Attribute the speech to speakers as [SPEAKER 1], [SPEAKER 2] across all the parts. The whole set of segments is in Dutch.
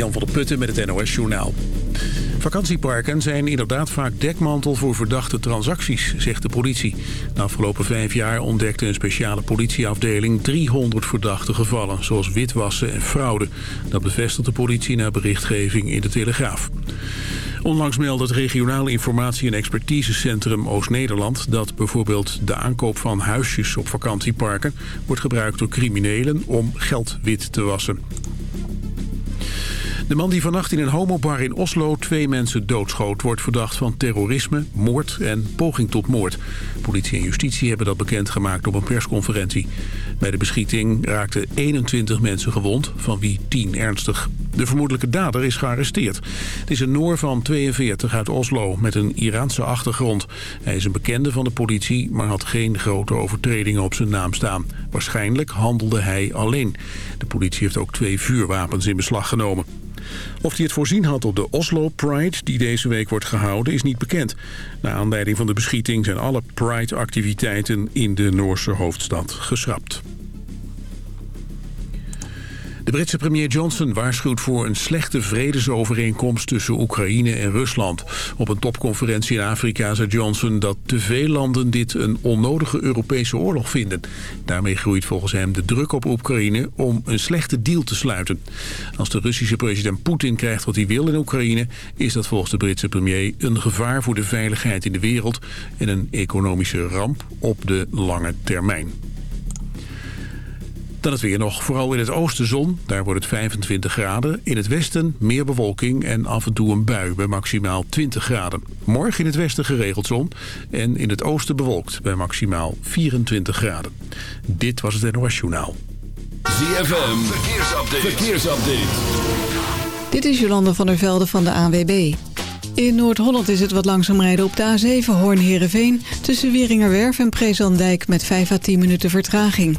[SPEAKER 1] Jan van der Putten met het NOS Journaal. Vakantieparken zijn inderdaad vaak dekmantel voor verdachte transacties, zegt de politie. De afgelopen vijf jaar ontdekte een speciale politieafdeling 300 verdachte gevallen, zoals witwassen en fraude. Dat bevestigt de politie na berichtgeving in de Telegraaf. Onlangs meldde het regionaal informatie- en expertisecentrum Oost-Nederland... dat bijvoorbeeld de aankoop van huisjes op vakantieparken... wordt gebruikt door criminelen om geld wit te wassen. De man die vannacht in een homobar in Oslo twee mensen doodschoot... wordt verdacht van terrorisme, moord en poging tot moord. Politie en justitie hebben dat bekendgemaakt op een persconferentie. Bij de beschieting raakten 21 mensen gewond, van wie 10 ernstig. De vermoedelijke dader is gearresteerd. Het is een Noor van 42 uit Oslo met een Iraanse achtergrond. Hij is een bekende van de politie, maar had geen grote overtredingen op zijn naam staan. Waarschijnlijk handelde hij alleen. De politie heeft ook twee vuurwapens in beslag genomen. Of hij het voorzien had op de Oslo Pride, die deze week wordt gehouden, is niet bekend. Na aanleiding van de beschieting zijn alle Pride-activiteiten in de Noorse hoofdstad geschrapt. De Britse premier Johnson waarschuwt voor een slechte vredesovereenkomst tussen Oekraïne en Rusland. Op een topconferentie in Afrika zei Johnson dat te veel landen dit een onnodige Europese oorlog vinden. Daarmee groeit volgens hem de druk op Oekraïne om een slechte deal te sluiten. Als de Russische president Poetin krijgt wat hij wil in Oekraïne... is dat volgens de Britse premier een gevaar voor de veiligheid in de wereld... en een economische ramp op de lange termijn. Dan het weer nog. Vooral in het oosten zon. Daar wordt het 25 graden. In het westen meer bewolking en af en toe een bui bij maximaal 20 graden. Morgen in het westen geregeld zon. En in het oosten bewolkt bij maximaal 24 graden. Dit was het NOS Journaal.
[SPEAKER 2] ZFM. Verkeersupdate. Verkeersupdate.
[SPEAKER 3] Dit is Jolande van der Velde van de ANWB. In Noord-Holland is het wat langzaam rijden op de A7 Hoorn-Herenveen... tussen Wieringerwerf en Prezandijk met 5 à 10 minuten vertraging.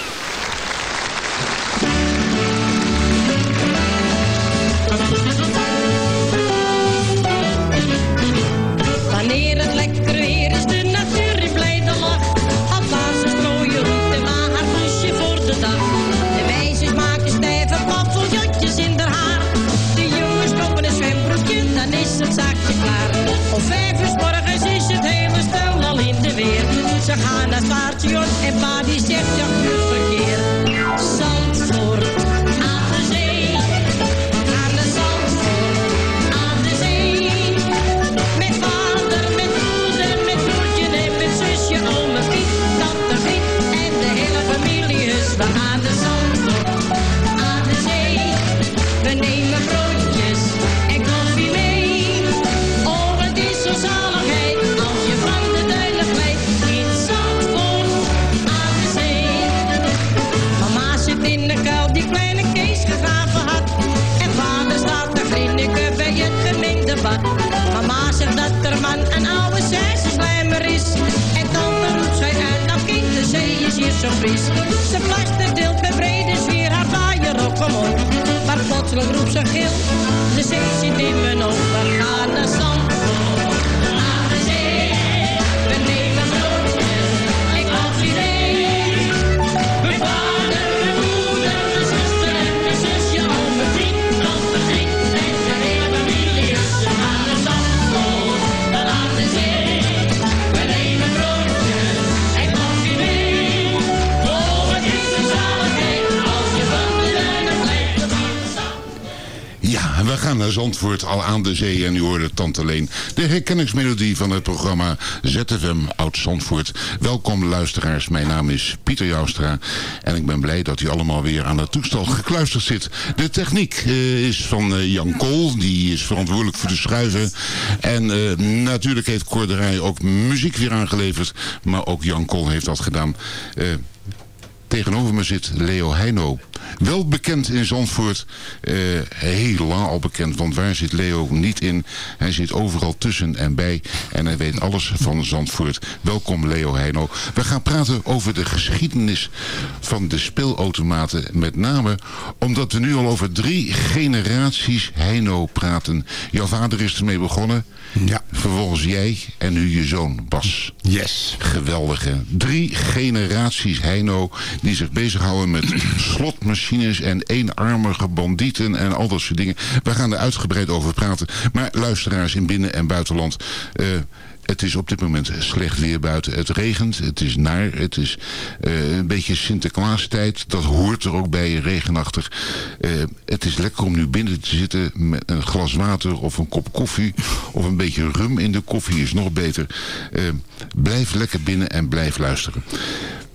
[SPEAKER 4] Ze gaan naar station en pa die zegt, ja, aan de zee. En
[SPEAKER 5] u hoorde Tante Leen. De herkenningsmelodie van het programma ZFM Oud Zandvoort. Welkom luisteraars. Mijn naam is Pieter Joustra. En ik ben blij dat u allemaal weer aan het toestel gekluisterd zit. De techniek eh, is van eh, Jan Kool. Die is verantwoordelijk voor de schuiven. En eh, natuurlijk heeft Korderij ook muziek weer aangeleverd. Maar ook Jan Kool heeft dat gedaan. Tegenover me zit Leo Heino. Wel bekend in Zandvoort. eh, heel al bekend. Want waar zit Leo niet in? Hij zit overal tussen en bij. En hij weet alles van Zandvoort. Welkom Leo Heino. We gaan praten over de geschiedenis van de speelautomaten. Met name omdat we nu al over drie generaties Heino praten. Jouw vader is ermee begonnen.
[SPEAKER 6] Ja.
[SPEAKER 5] Vervolgens jij en nu je zoon Bas.
[SPEAKER 6] Yes.
[SPEAKER 5] Geweldige. Drie generaties Heino die zich bezighouden met slotmachines en eenarmige bandieten en al dat soort dingen. We gaan er uitgebreid over praten. Maar luisteraars in binnen- en buitenland... eh, het is op dit moment slecht weer buiten. Het regent, het is naar, het is eh, een beetje Sinterklaastijd. Dat hoort er ook bij, regenachtig. Eh, het is lekker om nu binnen te zitten met een glas water of een kop koffie. Of een beetje rum in de koffie is nog beter. Eh, blijf lekker binnen en blijf luisteren.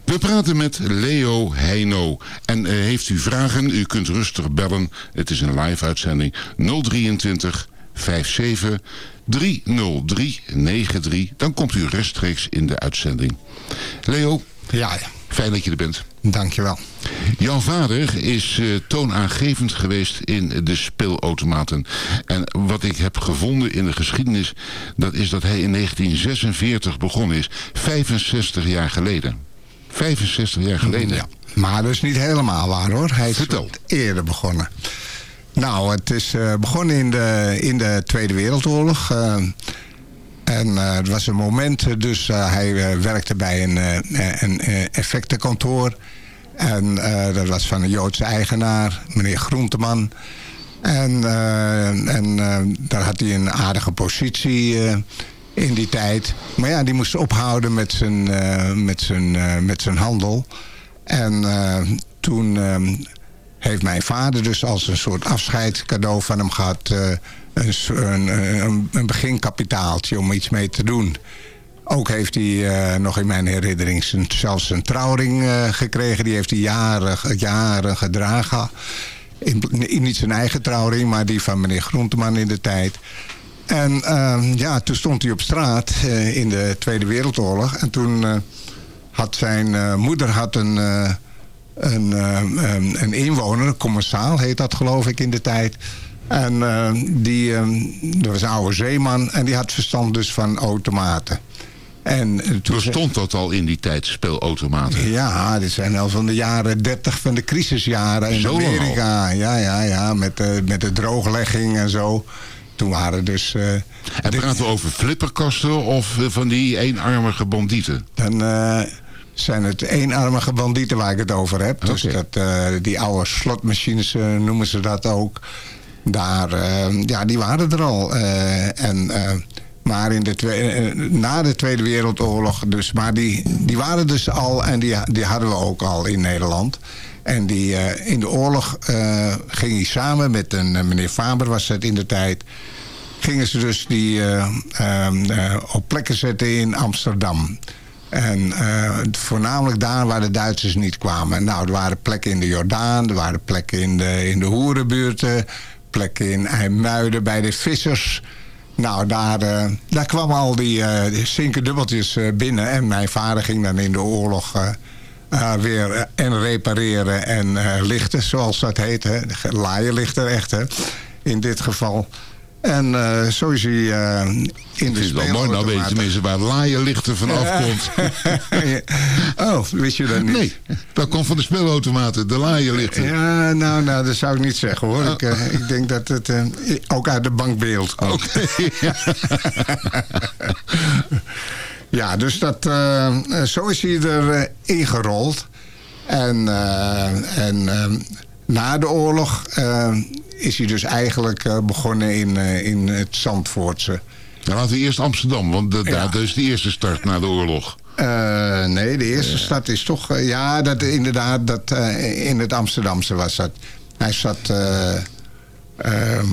[SPEAKER 5] We praten met Leo Heino. En heeft u vragen, u kunt rustig bellen. Het is een live uitzending 023 57 303 93. Dan komt u rechtstreeks in de uitzending. Leo,
[SPEAKER 6] Ja, ja.
[SPEAKER 5] fijn dat je er bent.
[SPEAKER 6] Dankjewel.
[SPEAKER 5] Jouw vader is eh, toonaangevend geweest in de speelautomaten. En wat ik heb gevonden in de geschiedenis... dat is dat hij in 1946 begonnen is. 65 jaar geleden. 65 jaar geleden.
[SPEAKER 6] Ja. Maar dat is niet helemaal waar hoor. Hij is
[SPEAKER 5] Vertel.
[SPEAKER 6] eerder begonnen. Nou, het is eh, begonnen in de, in de Tweede Wereldoorlog. eh, en eh, het was een moment, dus hij werkte bij een, een effectenkantoor. En dat was van een Joodse eigenaar, meneer Groenteman. En, en daar had hij een aardige positie in die tijd. Maar ja, die moest ophouden met zijn, met zijn, met zijn handel. En toen heeft mijn vader dus als een soort afscheidscadeau van hem gehad... eh, een, een, een, beginkapitaaltje om iets mee te doen. Ook heeft hij eh, nog in mijn herinnering zelfs een trouwring eh, gekregen. Die heeft hij jaren, jaren gedragen. In, in niet zijn eigen trouwring, maar die van meneer Groenteman in de tijd. En ehm, ja, toen stond hij op straat in de Tweede Wereldoorlog. En toen had zijn moeder had een, een, eh, een, een inwoner, een commensaal heet dat geloof ik in de tijd. En eh, die, eh, dat was een oude zeeman en die had verstand dus van automaten. En toen
[SPEAKER 5] Bestond dat al in die tijd, speelautomaten?
[SPEAKER 6] ja, dit zijn al van de jaren 30 van de crisisjaren in
[SPEAKER 5] Zo
[SPEAKER 6] Amerika. Ja, ja, ja, met, de met de drooglegging en zo. Toen waren dus...
[SPEAKER 5] En
[SPEAKER 6] dit-
[SPEAKER 5] praten we over flipperkasten of van die eenarmige bandieten?
[SPEAKER 6] dan zijn het eenarmige bandieten waar ik het over heb. Dus dat, eh, die oude slotmachines eh, noemen ze dat ook. Daar, eh, ja, die waren er al. en, maar in de tweede, na de Tweede Wereldoorlog, dus, maar die, die waren dus al en die, die hadden we ook al in Nederland. En die, in de oorlog eh, ging hij samen met een meneer Faber, was het in de tijd gingen ze dus die op plekken zetten in Amsterdam. En eh, voornamelijk daar waar de Duitsers niet kwamen. Nou, er waren plekken in de Jordaan, er waren plekken in de, in de Hoerenbuurten, plekken in IJmuiden bij de vissers. Nou, daar, eh, daar kwamen al die, die zinkendubbeltjes eh, binnen. En mijn vader ging dan in de oorlog weer en repareren en lichten, zoals dat heet. Hè. Laaierlichter echt, hè, in dit geval. En eh, zo is hij eh, in de
[SPEAKER 5] Het is wel mooi, nou weet je tenminste waar laaierlichten van afkomt.
[SPEAKER 6] oh, wist je dat niet?
[SPEAKER 5] Nee, dat komt van de speelautomaten, de laaierlichten.
[SPEAKER 6] Ja, nou, nou, dat zou ik niet zeggen hoor. Ik, eh, ik denk dat het ook uit de bankbeeld komt.
[SPEAKER 5] Oké, ja.
[SPEAKER 6] Dus dat, zo is hij er eh, ingerold. En, en eh, na de oorlog eh, is hij dus eigenlijk eh, begonnen in, eh, in het Zandvoortse.
[SPEAKER 5] Dan laten we eerst Amsterdam, want dat,
[SPEAKER 6] Ja.
[SPEAKER 5] daar- dat is de eerste start na de oorlog.
[SPEAKER 6] Nee, de eerste stad is toch... ja, dat, inderdaad, dat, in het Amsterdamse was dat. Hij zat... eh, ehm,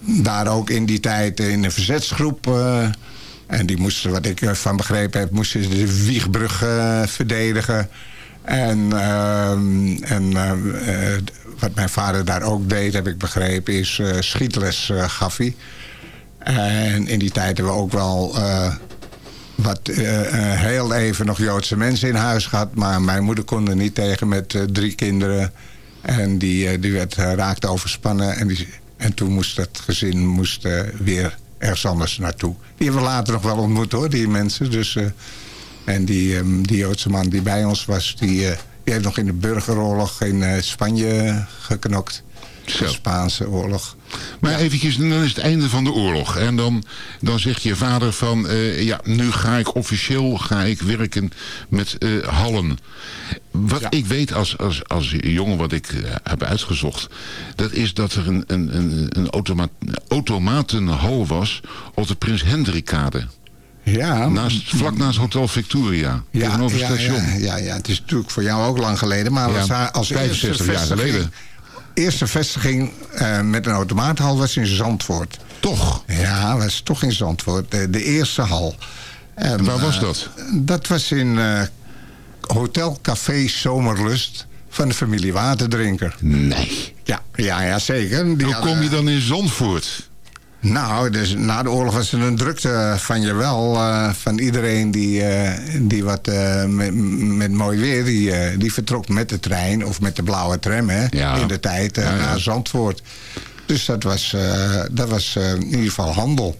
[SPEAKER 6] daar ook in die tijd in een verzetsgroep. en die moesten, wat ik van begrepen heb, moesten de Wiegbrug verdedigen. En, ehm, en eh, eh, wat mijn vader daar ook deed, heb ik begrepen, is eh, schietles gaf hij. En in die tijd hebben we ook wel wat heel even nog Joodse mensen in huis gehad. Maar mijn moeder kon er niet tegen met drie kinderen. En die, eh, die werd, raakte overspannen. En, die, en toen moest dat gezin moest, weer ergens anders naartoe. Die hebben we later nog wel ontmoet hoor, die mensen. Dus, en die, ehm, die Joodse man die bij ons was, die, eh, die heeft nog in de burgeroorlog in eh, Spanje geknokt. De Spaanse oorlog.
[SPEAKER 5] Maar eventjes, dan is het einde van de oorlog. En dan, dan zegt je vader van... eh, ja, nu ga ik officieel ga ik werken met hallen. Wat ik weet als, als, als jongen wat ik heb uitgezocht... dat is dat er een, een, een, een automa automatenhal was... op de Prins Hendrikkade.
[SPEAKER 6] Ja.
[SPEAKER 5] Naast, vlak naast Hotel Victoria. tegenover het
[SPEAKER 6] ja,
[SPEAKER 5] station.
[SPEAKER 6] Ja, ja, ja, het is natuurlijk voor jou ook lang geleden. Maar
[SPEAKER 5] Ja,
[SPEAKER 6] was haar als
[SPEAKER 5] 65
[SPEAKER 6] eerste
[SPEAKER 5] jaar geleden.
[SPEAKER 6] Eerste vestiging eh, met een automaathal was in Zandvoort.
[SPEAKER 5] Toch?
[SPEAKER 6] Ja, was toch in Zandvoort. De, de eerste hal. En,
[SPEAKER 5] Waar was
[SPEAKER 6] eh,
[SPEAKER 5] dat?
[SPEAKER 6] dat was in eh, Hotel Café Zomerlust van de familie Waterdrinker.
[SPEAKER 5] Nee.
[SPEAKER 6] Ja, ja, ja zeker. Die
[SPEAKER 5] Hoe kom je dan in Zandvoort?
[SPEAKER 6] Nou, dus na de oorlog was er een drukte van je wel. eh, van iedereen die, eh, die wat eh, met, met mooi weer, die, die vertrok met de trein of met de blauwe tram hè,
[SPEAKER 5] Ja.
[SPEAKER 6] in de tijd
[SPEAKER 5] Ja,
[SPEAKER 6] naar Zandvoort. Dus dat was, dat was in ieder geval handel.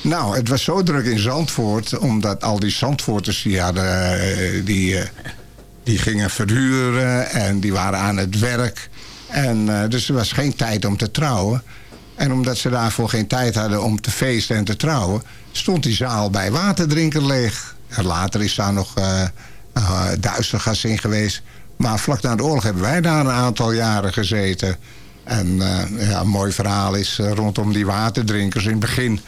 [SPEAKER 6] Nou, het was zo druk in Zandvoort, omdat al die Zandvoorters die hadden, die, die gingen verhuren en die waren aan het werk. En, dus er was geen tijd om te trouwen. En omdat ze daarvoor geen tijd hadden om te feesten en te trouwen... stond die zaal bij waterdrinken leeg. En later is daar nog eh uh, Duitsergas in geweest. Maar vlak na de oorlog hebben wij daar een aantal jaren gezeten. En eh, ja, een mooi verhaal is eh, rondom die waterdrinkers. In het begin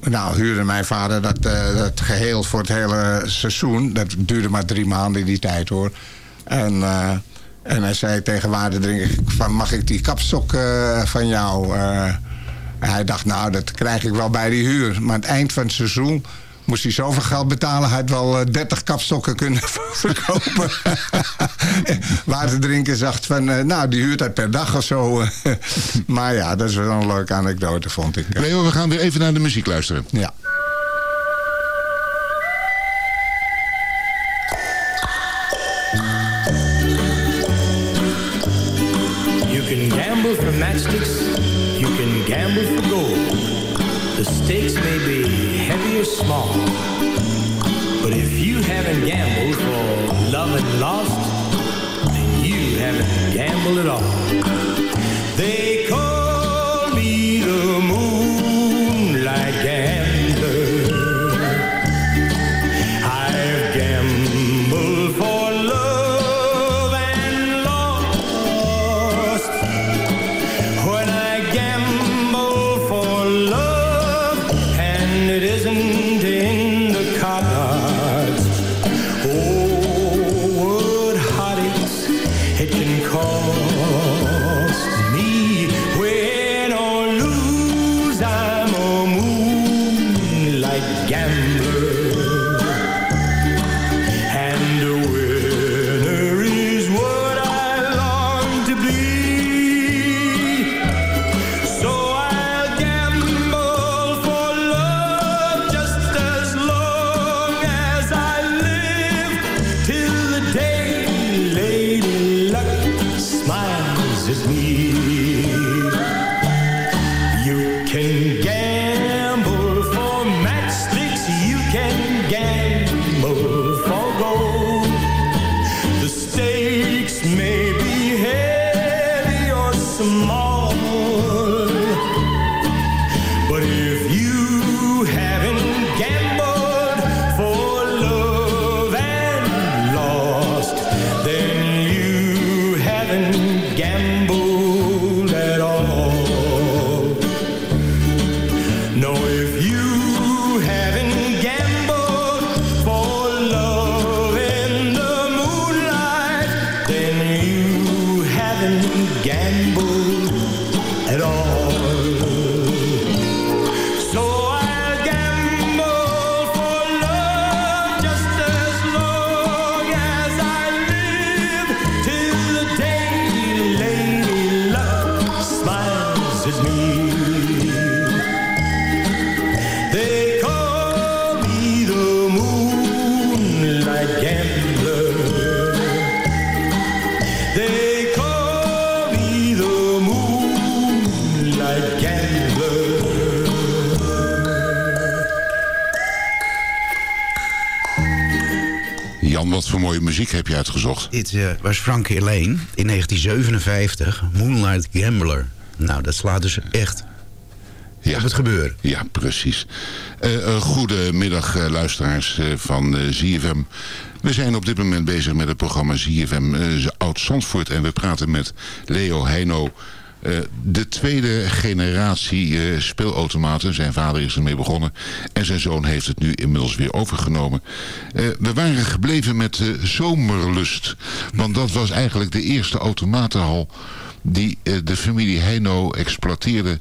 [SPEAKER 6] nou, huurde mijn vader dat, eh, dat geheel voor het hele seizoen. Dat duurde maar drie maanden in die tijd hoor. En, eh, en hij zei tegen Waarderdrinker... van mag ik die kapstok eh, van jou? Eh, en hij dacht, nou, dat krijg ik wel bij die huur. Maar aan het eind van het seizoen moest hij zoveel geld betalen... hij had wel eh, 30 kapstokken kunnen verkopen. Waterdrinker zegt van, eh, nou, die huurt hij per dag of zo. maar ja, dat is wel een leuke anekdote, vond ik.
[SPEAKER 5] Leo, we gaan weer even naar de muziek luisteren.
[SPEAKER 6] Ja.
[SPEAKER 7] The stakes may be heavy or small, but if you haven't gambled for love and lost, then you haven't gambled at all. They
[SPEAKER 5] muziek heb je uitgezocht?
[SPEAKER 8] Dit uh, was Frank Elaine in 1957, Moonlight Gambler. Nou, dat slaat dus echt
[SPEAKER 5] ja.
[SPEAKER 8] op het gebeuren.
[SPEAKER 5] Ja, precies. Uh, goedemiddag, uh, luisteraars van ZFM. We zijn op dit moment bezig met het programma ZFM Oud-Zandvoort. En we praten met Leo Heino... Uh, de tweede generatie uh, speelautomaten. Zijn vader is ermee begonnen. En zijn zoon heeft het nu inmiddels weer overgenomen. Uh, we waren gebleven met de zomerlust. Want dat was eigenlijk de eerste automatenhal die de familie Heino exploiteerde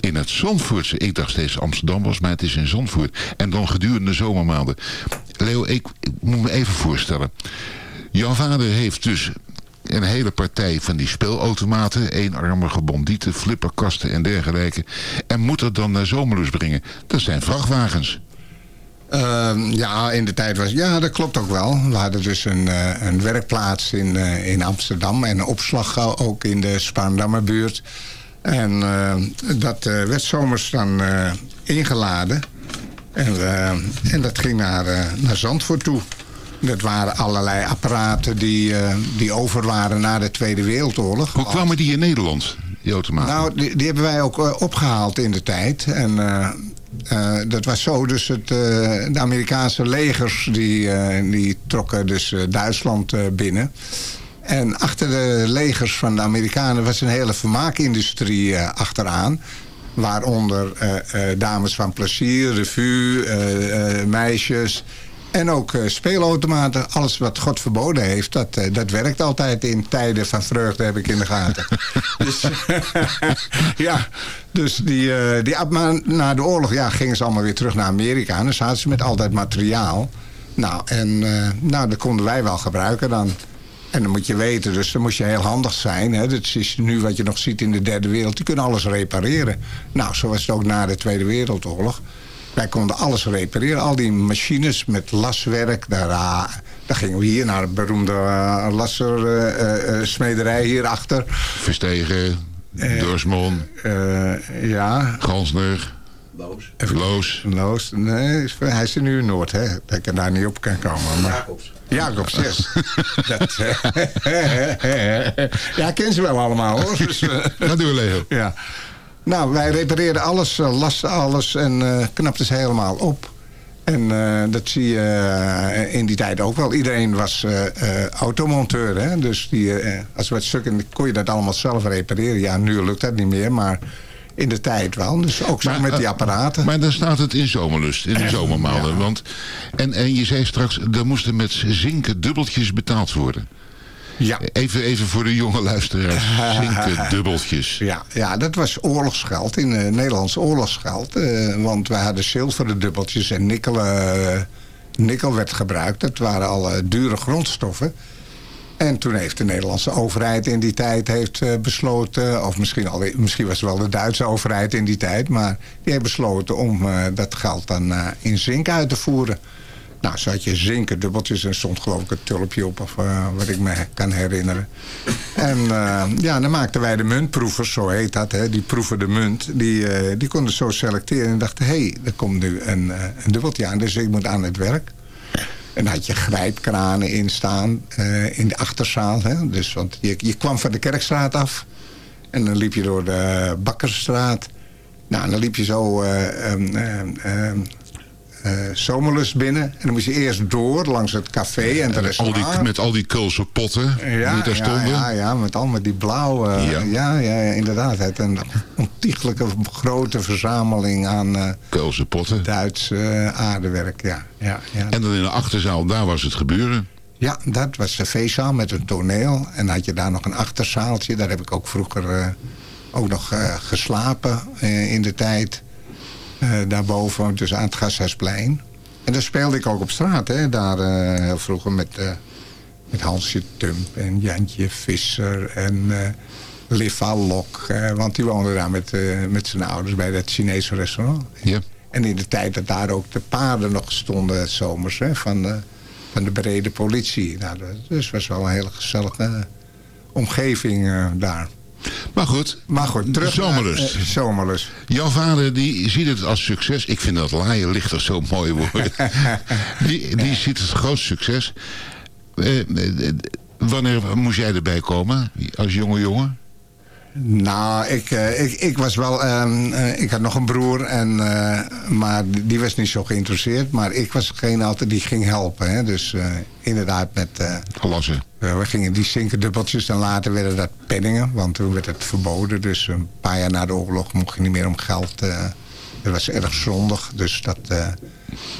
[SPEAKER 5] in het Zandvoortse. Ik dacht steeds Amsterdam was, maar het is in Zandvoort. En dan gedurende de zomermaanden. Leo, ik, ik moet me even voorstellen. Jouw vader heeft dus een hele partij van die speelautomaten, eenarmige bandieten, flipperkasten en dergelijke. En moet dat dan naar Zomerlust brengen. Dat zijn vrachtwagens.
[SPEAKER 6] Uh, ja, in de tijd was... Ja, dat klopt ook wel. We hadden dus een, uh, een werkplaats in, uh, in Amsterdam... en een opslag ook in de Spaandammerbuurt. En uh, dat werd zomers dan ingeladen. En, en dat ging naar, naar Zandvoort toe. Dat waren allerlei apparaten die, uh, die over waren na de Tweede Wereldoorlog.
[SPEAKER 5] Hoe kwamen die in Nederland, automaten?
[SPEAKER 6] Nou, die, die hebben wij ook uh, opgehaald in de tijd. En uh, dat was zo, dus het, de Amerikaanse legers die, die trokken dus Duitsland binnen. En achter de legers van de Amerikanen was een hele vermaakindustrie achteraan. Waaronder dames van plezier, revue, meisjes... En ook uh, speelautomaten, alles wat God verboden heeft, dat, uh, dat werkt altijd in tijden van vreugde, heb ik in de gaten. dus ja, dus die, uh, die, maar na de oorlog ja, gingen ze allemaal weer terug naar Amerika. En dan zaten ze met altijd materiaal. Nou, en nou, dat konden wij wel gebruiken dan. En dan moet je weten, dus dan moest je heel handig zijn. Hè. Dat is nu wat je nog ziet in de derde wereld. Die kunnen alles repareren. Nou, zo was het ook na de Tweede Wereldoorlog. Wij konden alles repareren. Al die machines met laswerk. Daar, uh, daar gingen we hier naar de beroemde uh, lassersmederij uh, hierachter.
[SPEAKER 5] Verstegen, Dorsmon.
[SPEAKER 6] ja.
[SPEAKER 5] Gansner.
[SPEAKER 8] Loos.
[SPEAKER 5] Loos.
[SPEAKER 6] Loos. Nee, hij is er nu in Noord, hè. Dat ik er daar niet op kan komen. Maar...
[SPEAKER 8] Jacobs.
[SPEAKER 6] Jacobs, yes. dat, ja, ken ze wel allemaal, hoor. Dus,
[SPEAKER 5] dat doen we, Leo.
[SPEAKER 6] Ja. Nou, wij repareerden alles, uh, lasten alles en uh, knapten ze helemaal op. En uh, dat zie je in die tijd ook wel. Iedereen was automonteur. Hè? Dus die, als we het stukken kon je dat allemaal zelf repareren. Ja, nu lukt dat niet meer, maar in de tijd wel. Dus ook zo maar, met die apparaten.
[SPEAKER 5] Maar dan staat het in zomerlust, in de zomermaanden. Ja. Want, en, en je zei straks, er moesten met zinken dubbeltjes betaald worden.
[SPEAKER 6] Ja.
[SPEAKER 5] Even, even voor de jonge luisteraars. Zinken dubbeltjes.
[SPEAKER 6] Ja, ja, dat was oorlogsgeld. In uh, Nederlands oorlogsgeld. Uh, want wij hadden zilveren dubbeltjes en nikkel, uh, nikkel werd gebruikt. Dat waren al dure grondstoffen. En toen heeft de Nederlandse overheid in die tijd heeft besloten... of misschien, al, misschien was het wel de Duitse overheid in die tijd... maar die heeft besloten om dat geld dan in zink uit te voeren... Nou, zo had je zinken dubbeltjes en stond geloof ik een tulpje op, of uh, wat ik me kan herinneren. En uh, ja, dan maakten wij de muntproevers, zo heet dat, hè, die proeven de munt. Die, uh, die konden zo selecteren en dachten, hé, hey, er komt nu een, een dubbeltje aan, dus ik moet aan het werk. En had je grijpkranen in staan in de achterzaal. Hè? Dus, want je, je kwam van de Kerkstraat af en dan liep je door de Bakkersstraat. Nou, dan liep je zo... Um, um, uh, zomerlust binnen. En dan moest je eerst door langs het café en restaurant.
[SPEAKER 5] Al die, met al die kulse potten
[SPEAKER 6] ja,
[SPEAKER 5] die daar stonden.
[SPEAKER 6] Ja, ja, met al met die blauwe... Ja, ja, ja inderdaad. Het een ontiegelijke grote verzameling aan... Uh,
[SPEAKER 5] kulse potten.
[SPEAKER 6] Duits uh, aardewerk, ja, ja, ja.
[SPEAKER 5] En dan in de achterzaal, daar was het gebeuren.
[SPEAKER 6] Ja, dat was de feestzaal met een toneel. En dan had je daar nog een achterzaaltje. Daar heb ik ook vroeger ook nog geslapen in de tijd... Uh, daarboven, dus aan het Gasthuisplein. En daar speelde ik ook op straat, hè. Daar uh, heel vroeger met, uh, met Hansje Tump en Jantje Visser en Liva Lok. want die woonde daar met, met zijn ouders bij dat Chinese restaurant.
[SPEAKER 5] Ja.
[SPEAKER 6] En in de tijd dat daar ook de paarden nog stonden, zomers, hè, van, de, van de brede politie. Nou, dus was wel een hele gezellige omgeving daar.
[SPEAKER 5] Maar goed,
[SPEAKER 6] maar goed terug
[SPEAKER 5] zomerlust.
[SPEAKER 6] Naar, uh, zomerlust.
[SPEAKER 5] Jouw vader die ziet het als succes. Ik vind dat laaien lichter zo mooi woord. die, die ziet het groot succes. eh, eh, wanneer moest jij erbij komen als jonge jongen?
[SPEAKER 6] Nou, ik, eh, ik, ik was wel... ehm, eh, ik had nog een broer, en, eh, maar die was niet zo geïnteresseerd. Maar ik was degene altijd die ging helpen. Hè? Dus inderdaad met...
[SPEAKER 5] Gewassen.
[SPEAKER 6] eh, we gingen die zinkerdubbeltjes en later werden dat penningen. Want toen werd het verboden. Dus een paar jaar na de oorlog mocht je niet meer om geld. dat was erg zondig. Dus dat,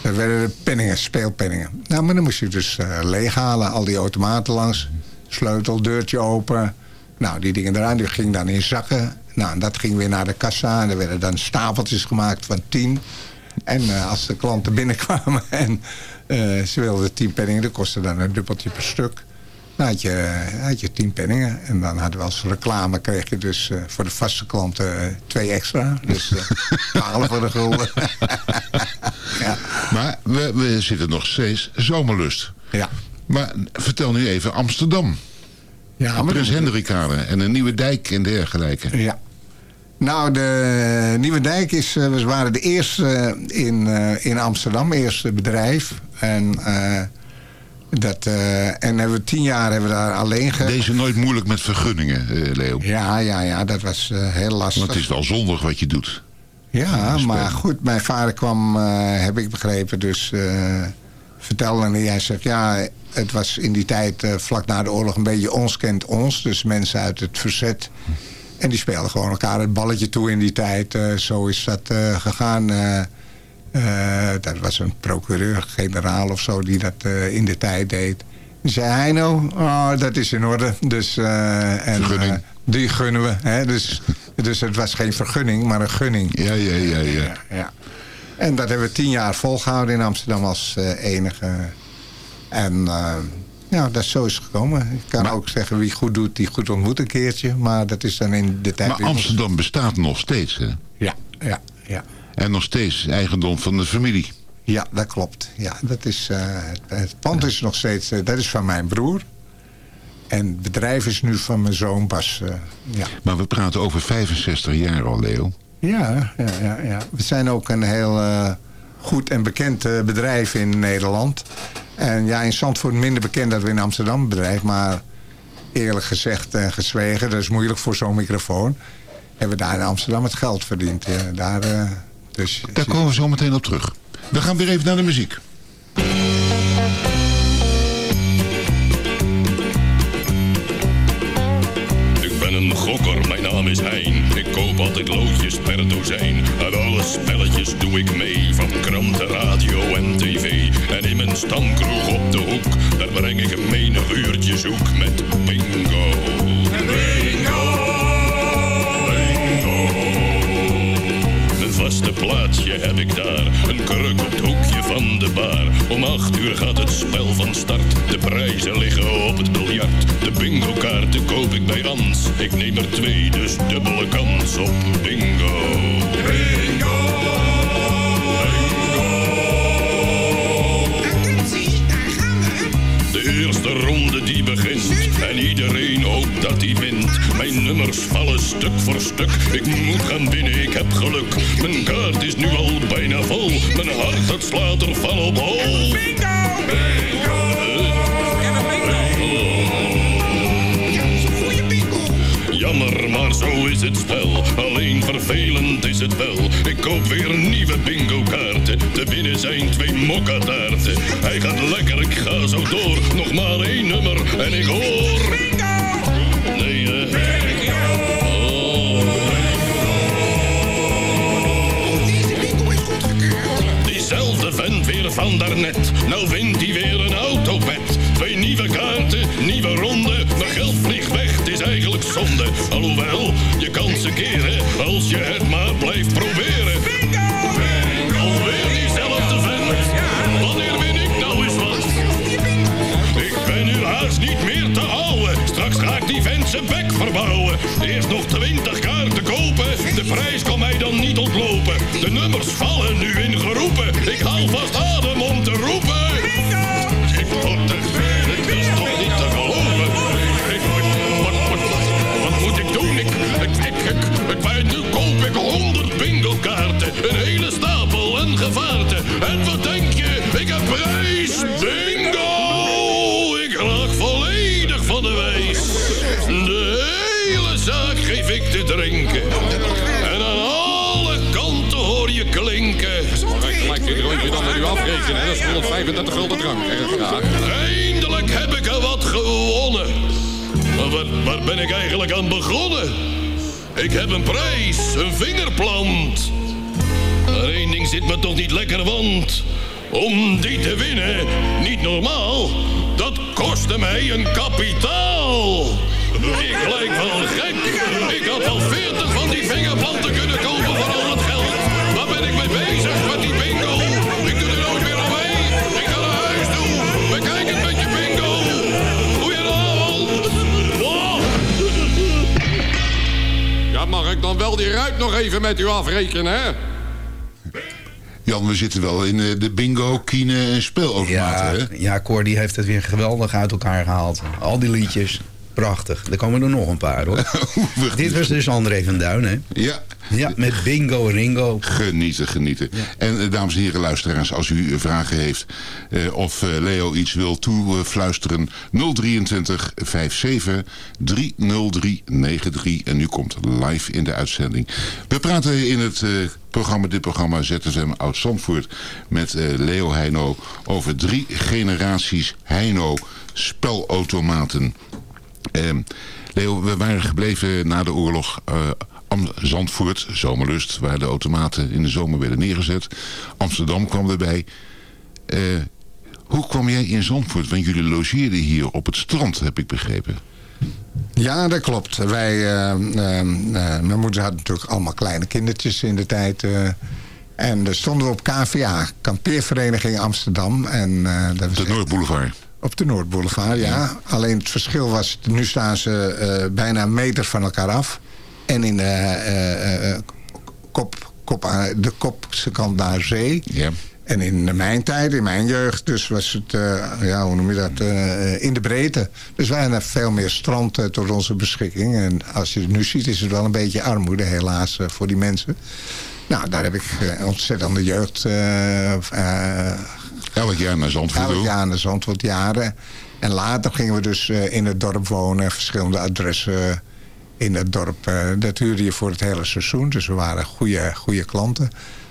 [SPEAKER 6] dat werden de penningen, speelpenningen. Nou, maar dan moest je dus leeghalen. Al die automaten langs. Sleutel, deurtje open. Nou, die dingen eraan, die gingen dan in zakken. Nou, en dat ging weer naar de kassa. En er werden dan stapeltjes gemaakt van tien. En eh, als de klanten binnenkwamen en eh, ze wilden tien penningen... dat kostte dan een dubbeltje per stuk. Dan had je, had je tien penningen. En dan hadden we als reclame... kreeg je dus eh, voor de vaste klanten eh, twee extra. Dus eh, twaalf voor de gulden. ja.
[SPEAKER 5] Maar we, we zitten nog steeds zomerlust.
[SPEAKER 6] Ja.
[SPEAKER 5] Maar vertel nu even Amsterdam.
[SPEAKER 6] Ja, maar
[SPEAKER 5] Prins Hendrikade en een nieuwe dijk en dergelijke.
[SPEAKER 6] Ja. Nou, de Nieuwe Dijk is, eh, we waren de eerste eh, in, eh, in Amsterdam, eerste bedrijf. En, dat, en hebben we tien jaar hebben we daar alleen ge...
[SPEAKER 5] Deze nooit moeilijk met vergunningen, eh, Leo.
[SPEAKER 6] Ja, ja, ja, dat was heel lastig.
[SPEAKER 5] Want het is wel zondig wat je doet.
[SPEAKER 6] Ja, maar goed, mijn vader kwam, heb ik begrepen, dus vertelde en hij zegt, ja, het was in die tijd eh, vlak na de oorlog een beetje ons kent ons, dus mensen uit het verzet. En die speelden gewoon elkaar het balletje toe in die tijd. eh, zo is dat eh, gegaan. dat was een procureur-generaal of zo die dat in de tijd deed. Die zei, Heino, oh, dat is in orde. Dus, en, die gunnen we. Hè? Dus, dus het was geen vergunning, maar een gunning.
[SPEAKER 5] Ja, ja, ja. Ja,
[SPEAKER 6] ja. En dat hebben we tien jaar volgehouden in Amsterdam als eh, enige. En eh, ja, dat is zo is gekomen. Ik kan ook zeggen wie goed doet, die goed ontmoet een keertje. Maar dat is dan in de tijd...
[SPEAKER 5] Maar Amsterdam bestaat nog steeds, hè?
[SPEAKER 6] Ja, ja, ja.
[SPEAKER 5] En nog steeds eigendom van de familie.
[SPEAKER 6] Ja, dat klopt. Ja, dat is, eh, het, pand is nog steeds... dat is van mijn broer. En het bedrijf is nu van mijn zoon Bas. ja.
[SPEAKER 5] Maar we praten over 65 jaar al, Leo.
[SPEAKER 6] Ja, ja, ja, ja. We zijn ook een heel eh, goed en bekend eh, bedrijf in Nederland. En ja, in Zandvoort minder bekend dan we in Amsterdam bedrijf. Maar eerlijk gezegd en gezwegen, dat is moeilijk voor zo'n microfoon. Hebben we daar in Amsterdam het geld verdiend. Daar, eh, dus,
[SPEAKER 5] Daar komen we zo meteen op terug. We gaan weer even naar de muziek.
[SPEAKER 9] Ik loodjes per dozijn. Aan alle spelletjes doe ik mee. Van kranten, radio en tv. En in mijn stamkroeg op de hoek. Daar breng ik een menig uurtje zoek met. Bingo! Vaste plaatsje heb ik daar. Een kruk op het hoekje van de bar. Om acht uur gaat het spel van start. De prijzen liggen op het biljart. De bingo kaarten koop ik bij Rans. Ik neem er twee, dus dubbele kans op bingo. Bingo! De eerste ronde die begint en iedereen hoopt dat hij wint. Mijn nummers vallen stuk voor stuk. Ik moet gaan winnen, ik heb geluk. Mijn kaart is nu al bijna vol. Mijn hart dat slaat er van op hol. Bingo! Jammer, maar zo is het spel. Alleen vervelend is het wel. Ik koop weer nieuwe bingo kaarten. Te winnen zijn twee mokkataarten. Hij gaat lekker, ik ga zo door. Nog maar één nummer en ik hoor. Van daarnet. Nou vindt hij weer een autobed. Twee nieuwe kaarten, nieuwe ronde. Mijn geld vliegt weg, het is eigenlijk zonde. Alhoewel, je kan ze keren. Als je het maar blijft proberen. Bingo! Alweer diezelfde vent. Wanneer ben ik nou eens wat? Ik ben nu haast niet meer te. Straks ga ik die vent zijn bek verbouwen. Eerst nog twintig kaarten kopen. De prijs kan mij dan niet ontlopen. De nummers vallen nu in geroepen. Ik haal vast adem om te roepen. Ik word Het is toch niet te geloven. Ik, wat, moet ik doen? Ik, ik, ik, ik, ik, nu koop ik honderd bingo kaarten.
[SPEAKER 10] Afrekenen? Dat is 135 gulden drank.
[SPEAKER 9] Eindelijk heb ik er wat gewonnen. Maar waar, ben ik eigenlijk aan begonnen? Ik heb een prijs, een vingerplant. Maar één ding zit me toch niet lekker, want... Om die te winnen, niet normaal, dat kostte mij een kapitaal. Ik lijk wel gek. Ik had wel veertig van die vingerplanten
[SPEAKER 10] mag ik dan wel die ruit nog even met u afrekenen, hè?
[SPEAKER 5] Jan, we zitten wel in eh, de bingo, kine en speelautomaten,
[SPEAKER 8] Ja,
[SPEAKER 5] hè?
[SPEAKER 8] ja, Cor die heeft het weer geweldig uit elkaar gehaald. Al die liedjes, prachtig. Er komen er nog een paar hoor. Dit was dus André van Duin, hè?
[SPEAKER 5] Ja.
[SPEAKER 8] Ja, met Bingo Ringo.
[SPEAKER 5] Genieten, genieten. En eh, dames en heren luisteraars, als u eh, vragen heeft eh, of Leo iets wil toefluisteren, 023 57 303 93. En nu komt live in de uitzending. We praten in het programma, dit programma ZFM Oud Zandvoort met Leo Heino over drie generaties Heino spelautomaten. Ehm, Leo, we waren gebleven na de oorlog eh, Am Zandvoort, Zomerlust, waar de automaten in de zomer werden neergezet. Amsterdam kwam erbij. Eh, hoe kwam jij in Zandvoort? Want jullie logeerden hier op het strand, heb ik begrepen.
[SPEAKER 6] Ja, dat klopt. Wij, eh, mijn moeder had natuurlijk allemaal kleine kindertjes in de tijd. en daar stonden we op KVA, Kampeervereniging Amsterdam. En, dat was
[SPEAKER 5] De Noordboulevard.
[SPEAKER 6] Op de Noordboulevard, ja. Alleen het verschil was, nu staan ze eh, bijna een meter van elkaar af. En in de, eh, eh, kop, kop, aan- de kopse kant naar zee.
[SPEAKER 5] Ja.
[SPEAKER 6] En in mijn tijd, in mijn jeugd, dus was het, ja, hoe noem je dat, in de breedte. Dus wij hadden veel meer strand tot onze beschikking. En als je het nu ziet, is het wel een beetje armoede, helaas, voor die mensen. Nou, daar heb ik eh, ontzettende jeugd
[SPEAKER 5] Elk jaar naar Zandvoort
[SPEAKER 6] Elk jaar naar Zandvoort jaren. En later gingen we dus eh, in het dorp wonen. Verschillende adressen in het dorp. eh, dat huurde je voor het hele seizoen. Dus we waren goede, goede klanten.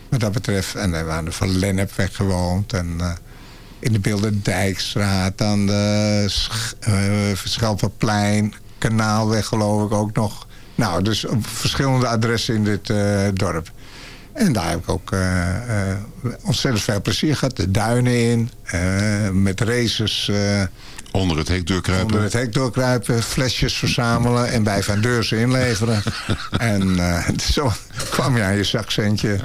[SPEAKER 6] Wat dat betreft. En we waren van Lennepweg gewoond. En eh, in de Bilderdijkstraat. Aan de Sch- eh, Schelpenplein. Kanaalweg geloof ik ook nog. Nou, dus op verschillende adressen in dit eh, dorp. En daar heb ik ook eh, eh, ontzettend veel plezier gehad. De duinen in, eh, met races.
[SPEAKER 5] Onder het hek doorkruipen.
[SPEAKER 6] Onder het hek doorkruipen, flesjes verzamelen en bij Van Deurzen inleveren. en zo kwam je aan je zakcentje.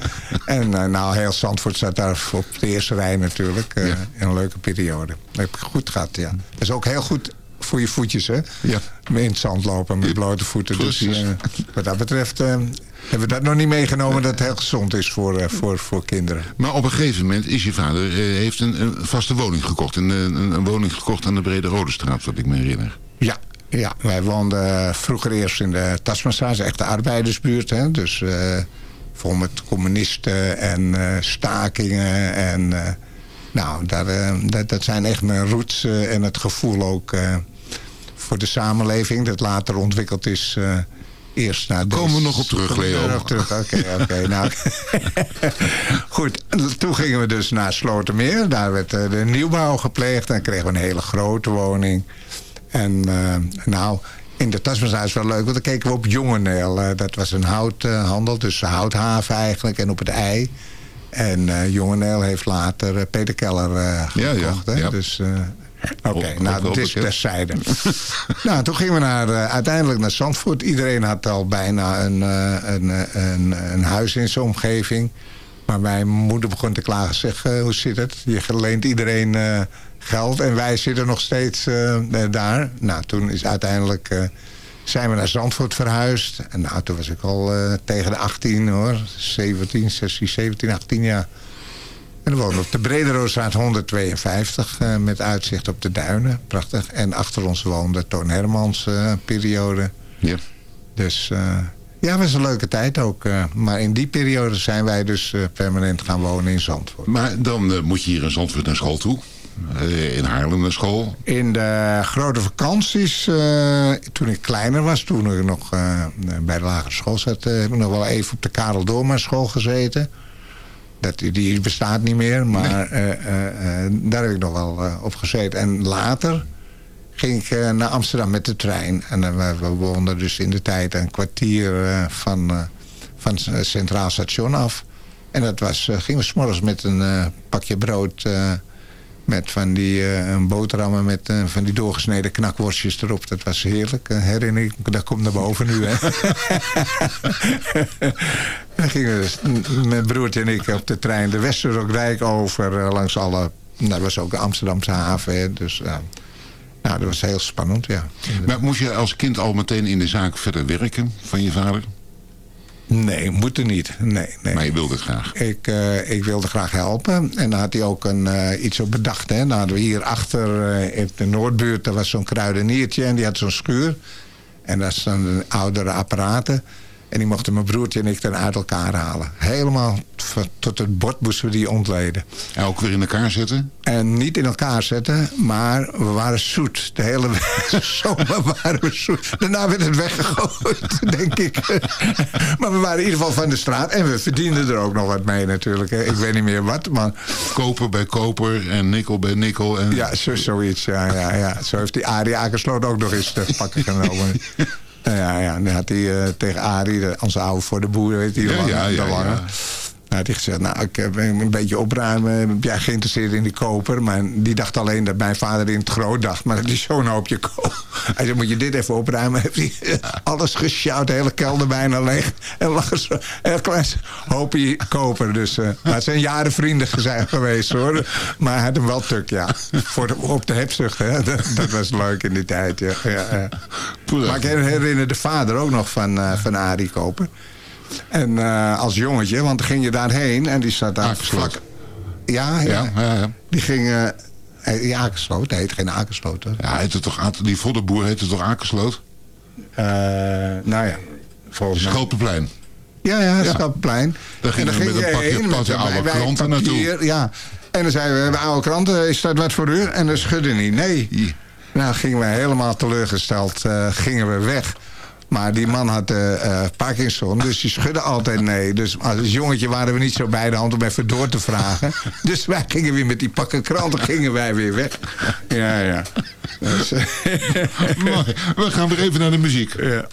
[SPEAKER 6] En nou, heel Zandvoort zat daar op de eerste rij natuurlijk. In een leuke periode. Dat heb ik goed gehad, ja. Dat is ook heel goed voor je voetjes, hè?
[SPEAKER 5] Ja.
[SPEAKER 6] In het zand lopen met blote voeten. Dus
[SPEAKER 5] Precies.
[SPEAKER 6] wat dat betreft hebben we dat nog niet meegenomen... dat het heel gezond is voor, eh, voor, voor kinderen.
[SPEAKER 5] Maar op een gegeven moment is je vader eh, heeft een, een vaste woning gekocht. Een, een, een woning gekocht aan de Brede Rode Straat, wat ik me herinner.
[SPEAKER 6] Ja, ja, wij woonden vroeger eerst in de Tasmastraat, echt de arbeidersbuurt. Hè? Dus eh, vol met communisten en eh, stakingen. En, eh, nou, daar, eh, dat, dat zijn echt mijn roots eh, en het gevoel ook eh, voor de samenleving. Dat later ontwikkeld is eh, eerst naar
[SPEAKER 5] Komen we nog op terug, Leo.
[SPEAKER 6] nog terug, oké, oké. nou. Goed, toen gingen we dus naar Slotermeer. Daar werd eh, de nieuwbouw gepleegd. En kregen we een hele grote woning. En eh, nou, in de Tasmanshuis wel leuk, want dan keken we op Jongeneel. Eh, dat was een houthandel, dus houthaven eigenlijk. En op het ei. En eh Jongeneel heeft later Peter Keller
[SPEAKER 5] Ja, ja,
[SPEAKER 6] gekocht. hè?
[SPEAKER 5] ja.
[SPEAKER 6] Dus, Oké, nou, dit is
[SPEAKER 5] bekend.
[SPEAKER 6] terzijde. nou, toen gingen we naar, eh, uiteindelijk naar Zandvoort. Iedereen had al bijna een, eh, een, eh, een, een huis in zijn omgeving. Maar mijn moeder begon te klagen. Zeg, eh, hoe zit het? Je leent iedereen geld en wij zitten nog steeds daar. Nou, toen is uiteindelijk... zijn we naar Zandvoort verhuisd. En nou, toen was ik al tegen de 18 hoor. 17, 16, 17, 18 jaar. En dan woonde op de Brederoosstraat 152 eh, met uitzicht op de duinen. Prachtig. En achter ons woonde Toon Hermans eh, periode.
[SPEAKER 5] Ja.
[SPEAKER 6] Dus eh, ja, het was een leuke tijd ook. maar in die periode zijn wij dus permanent gaan wonen in Zandvoort.
[SPEAKER 5] Maar dan moet je hier in Zandvoort naar school toe. In Haarlem naar school.
[SPEAKER 6] In de grote vakanties, toen ik kleiner was, toen ik nog bij de lagere school zat, heb ik nog wel even op de Karel Doorma school gezeten. Dat, die, bestaat niet meer, maar eh, eh, eh, daar heb ik nog wel op gezeten. En later ging ik naar Amsterdam met de trein. En we, we woonden dus in de tijd een kwartier van, van het Centraal Station af. En dat was, gingen we s'morgens met een pakje brood... eh, met van die eh, een boterhammen met eh, van die doorgesneden knakworstjes erop. Dat was heerlijk. Een herinnering, dat komt naar boven nu. Hè. Dan gingen we mijn broertje en ik op de trein de Westerokdijk over. eh, langs alle... Nou, dat was ook de Amsterdamse haven. Dus nou, dat was heel spannend, ja.
[SPEAKER 5] Maar moest je als kind al meteen in de zaak verder werken van je vader?
[SPEAKER 6] Nee, moet er niet. Nee, nee.
[SPEAKER 5] Maar je wilde het graag.
[SPEAKER 6] Ik, eh, ik wilde graag helpen. En dan had hij ook een, eh, iets op bedacht. Hè. Dan hadden we hier achter eh, in de Noordbuurt... daar was zo'n kruideniertje en die had zo'n schuur. En dat zijn oudere apparaten. En die mochten mijn broertje en ik dan uit elkaar halen. Helemaal tot het bord moesten we die ontleden.
[SPEAKER 5] En ook weer in elkaar zetten?
[SPEAKER 6] En niet in elkaar zetten, maar we waren zoet. De hele zomer waren we zoet. Daarna werd het weggegooid, denk ik. maar we waren in ieder geval van de straat. En we verdienden er ook nog wat mee natuurlijk. hè. Ik weet niet meer wat, maar...
[SPEAKER 5] Koper bij koper en nikkel bij nikkel. En...
[SPEAKER 6] Ja, zo, zoiets. Ja, ja, ja. Zo heeft die Arie Akersloot ook nog eens te pakken genomen. Nou ja, ja, dan had hij eh, tegen Arie, onze oude voor de boer, weet de lange.
[SPEAKER 5] ja,
[SPEAKER 6] de lange. Nou, hij gezegd, nou, ik heb een beetje opruimen. Ben jij geïnteresseerd in die koper? Maar die dacht alleen dat mijn vader in het groot dacht. Maar dat is zo'n hoopje koper. Hij zei, moet je dit even opruimen? Heeft hij alles gesjouwd, de hele kelder bijna leeg. En lag er klein hoopje koper. Dus eh, maar het zijn jaren vrienden zijn geweest, hoor. Maar hij had hem wel tuk, ja. Voor de, op de hebzucht, hè. Dat, dat was leuk in die tijd, ja. ja, ja. Maar ik herinner de vader ook nog van, eh van Arie Koper. En eh, als jongetje, want dan ging je daarheen en die zat daar vlak... Ja, ja.
[SPEAKER 5] Ja, ja, ja.
[SPEAKER 6] Die ging... eh eh, ja, Akersloot, hij heet geen Akersloot.
[SPEAKER 5] Ja, hij heette toch, die voddenboer heette toch Akersloot?
[SPEAKER 6] Eh, nou ja, volgens mij.
[SPEAKER 5] Schopenplein.
[SPEAKER 6] Ja, ja, Schappenplein.
[SPEAKER 5] Daar gingen
[SPEAKER 6] en
[SPEAKER 5] met
[SPEAKER 6] ging
[SPEAKER 5] een
[SPEAKER 6] je
[SPEAKER 5] pakje
[SPEAKER 6] met
[SPEAKER 5] oude kranten naartoe.
[SPEAKER 6] Ja. En dan zeiden we, we hebben oude kranten, is dat wat voor u? En dan schudde niet, nee. Nou, gingen we helemaal teleurgesteld, gingen we weg. Maar die man had eh, eh, Parkinson, dus die schudde altijd nee. Dus als jongetje waren we niet zo bij de hand om even door te vragen. Dus wij gingen weer met die pakken kranten gingen wij weer weg. Ja, ja. Dus,
[SPEAKER 5] Mooi. We gaan weer even naar de muziek.
[SPEAKER 6] Ja.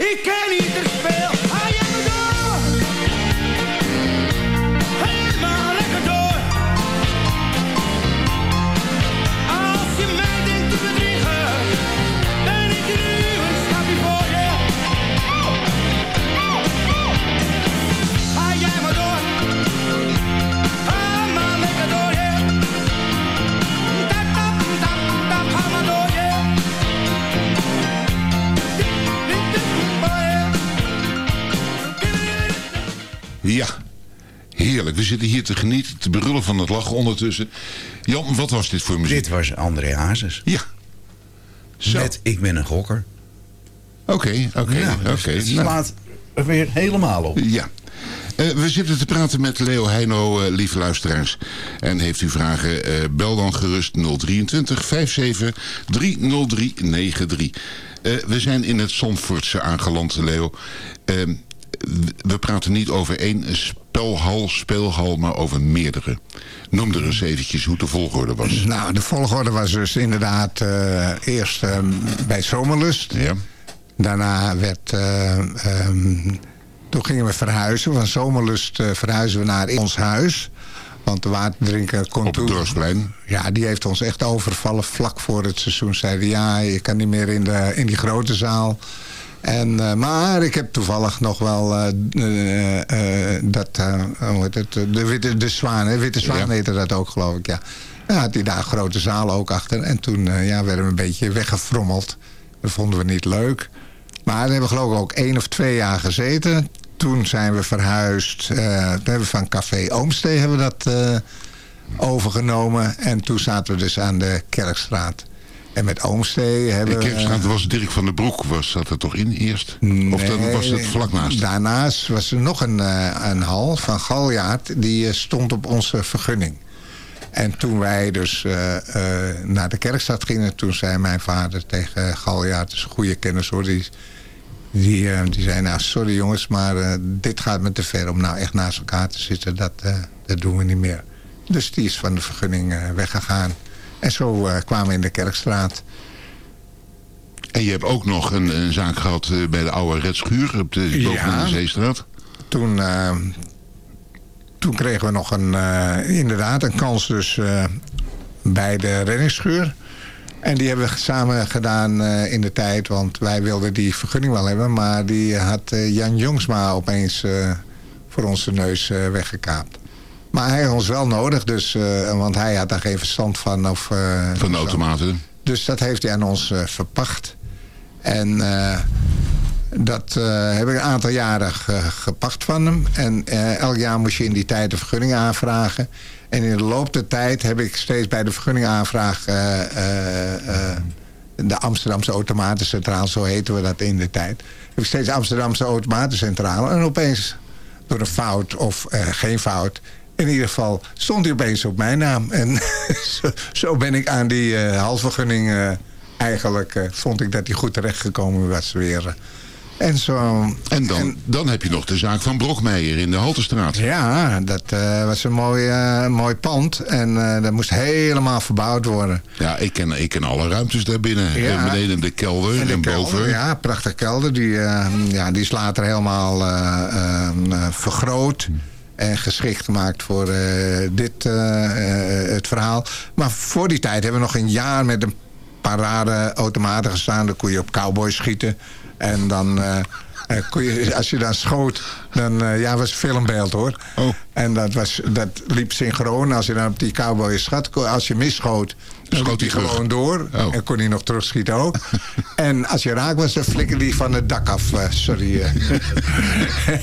[SPEAKER 11] Ik ken ieder speel.
[SPEAKER 5] Heerlijk. We zitten hier te genieten, te brullen van het lachen ondertussen. Jan, wat was dit voor muziek?
[SPEAKER 8] Dit was André Hazes.
[SPEAKER 5] Ja.
[SPEAKER 8] Met Ik ben een gokker.
[SPEAKER 5] Oké, oké,
[SPEAKER 8] dus
[SPEAKER 5] oké.
[SPEAKER 8] Het
[SPEAKER 5] Nou,
[SPEAKER 8] slaat er weer helemaal op.
[SPEAKER 5] Ja. Eh, we zitten te praten met Leo Heino, eh, lieve luisteraars. En heeft u vragen, eh, bel dan gerust 023 57 30393. Eh, we zijn in het Zandvoortse aangeland, Leo. Eh, we praten niet over één spelhal, speelhal, maar over meerdere. Noem er eens eventjes hoe de volgorde was.
[SPEAKER 6] Nou, de volgorde was dus inderdaad eh, eerst eh, bij Zomerlust.
[SPEAKER 5] Ja.
[SPEAKER 6] Daarna werd... eh, ehm, toen gingen we verhuizen. Van Zomerlust eh, verhuizen we naar ons huis. Want de waterdrinker kon
[SPEAKER 5] Op het. Dorpsplein.
[SPEAKER 6] Ja, die heeft ons echt overvallen vlak voor het seizoen. Zeiden ja, je kan niet meer in, de, in die grote zaal. En, eh, maar ik heb toevallig nog wel eh, eh, dat, hoe heet het, de witte de zwaan, hè? witte zwaan
[SPEAKER 5] Ja.
[SPEAKER 6] heette dat ook geloof ik, ja. Ja, had hij daar een grote zaal ook achter. En toen ja, werden we een beetje weggefrommeld. Dat vonden we niet leuk. Maar daar hebben we geloof ik ook één of twee jaar gezeten. Toen zijn we verhuisd. toen hebben we van Café Oomstee hebben we dat overgenomen. En toen zaten we dus aan de Kerkstraat. En met Oomstee hebben
[SPEAKER 5] De
[SPEAKER 6] we...
[SPEAKER 5] kerkstraat was Dirk van der Broek, was dat er toch in eerst? of dat was het vlak naast?
[SPEAKER 6] Daarnaast was er nog een, eh, een hal van Galjaard. Die eh, stond op onze vergunning. En toen wij dus eh, eh, naar de kerkstad gingen... toen zei mijn vader tegen Galjaard... is een goede kennis hoor... Die, die, eh, die zei, nou sorry jongens... maar eh, dit gaat me te ver om nou echt naast elkaar te zitten. Dat, eh, dat doen we niet meer. Dus die is van de vergunning eh, weggegaan. En zo eh, kwamen we in de kerkstraat.
[SPEAKER 5] En je hebt ook nog een, een zaak gehad eh, bij de oude Red Schuur op de
[SPEAKER 6] Ja.
[SPEAKER 5] de Zeestraat.
[SPEAKER 6] Toen, eh, toen kregen we nog een, inderdaad een kans dus bij de reddingsschuur. En die hebben we samen gedaan in de tijd, want wij wilden die vergunning wel hebben. Maar die had Jan Jongsma opeens voor onze neus weggekaapt. Maar hij had ons wel nodig, dus, eh, want hij had daar geen verstand van. Of, eh,
[SPEAKER 5] Van de automaten.
[SPEAKER 6] Dus dat heeft hij aan ons eh, verpacht. En dat heb ik een aantal jaren ge- gepacht van hem. En elk jaar moest je in die tijd de vergunning aanvragen. En in de loop der tijd heb ik steeds bij de vergunningaanvraag... eh, eh, de Amsterdamse Automatencentrale, zo heten we dat in de tijd... heb ik steeds Amsterdamse Automatencentrale. En opeens, door een fout of geen fout... In ieder geval stond hij opeens op mijn naam. En zo, zo ben ik aan die eh halsvergunning eh, eigenlijk... eh, vond ik dat hij goed terechtgekomen was weer. En zo...
[SPEAKER 5] En dan, dan heb je nog de zaak van Brokmeijer in de Haltestraat.
[SPEAKER 6] Ja, dat was een mooi, mooi pand. En dat moest helemaal verbouwd worden.
[SPEAKER 5] Ja, ik ken, ik ken alle ruimtes daar binnen.
[SPEAKER 6] Ja.
[SPEAKER 5] En beneden de kelder en,
[SPEAKER 6] de
[SPEAKER 5] boven.
[SPEAKER 6] kelder, ja, prachtig kelder. Die, ja, die is later helemaal vergroot. En geschikt gemaakt voor eh, dit, eh, eh, het verhaal. Maar voor die tijd hebben we nog een jaar met een parade automaten gestaan. Dan kon je op cowboys schieten. En dan... eh, eh, kon je, als je dan schoot, dan eh, ja, was filmbeeld hoor.
[SPEAKER 5] Oh.
[SPEAKER 6] En dat, was, dat liep synchroon. Als je dan op die cowboy schat, als je misschoot, dan
[SPEAKER 5] Schoot
[SPEAKER 6] hij gewoon door.
[SPEAKER 5] Oh.
[SPEAKER 6] En kon hij nog terugschieten ook. en als je raak was, dan flikkerde hij van het dak af. eh, sorry. eh.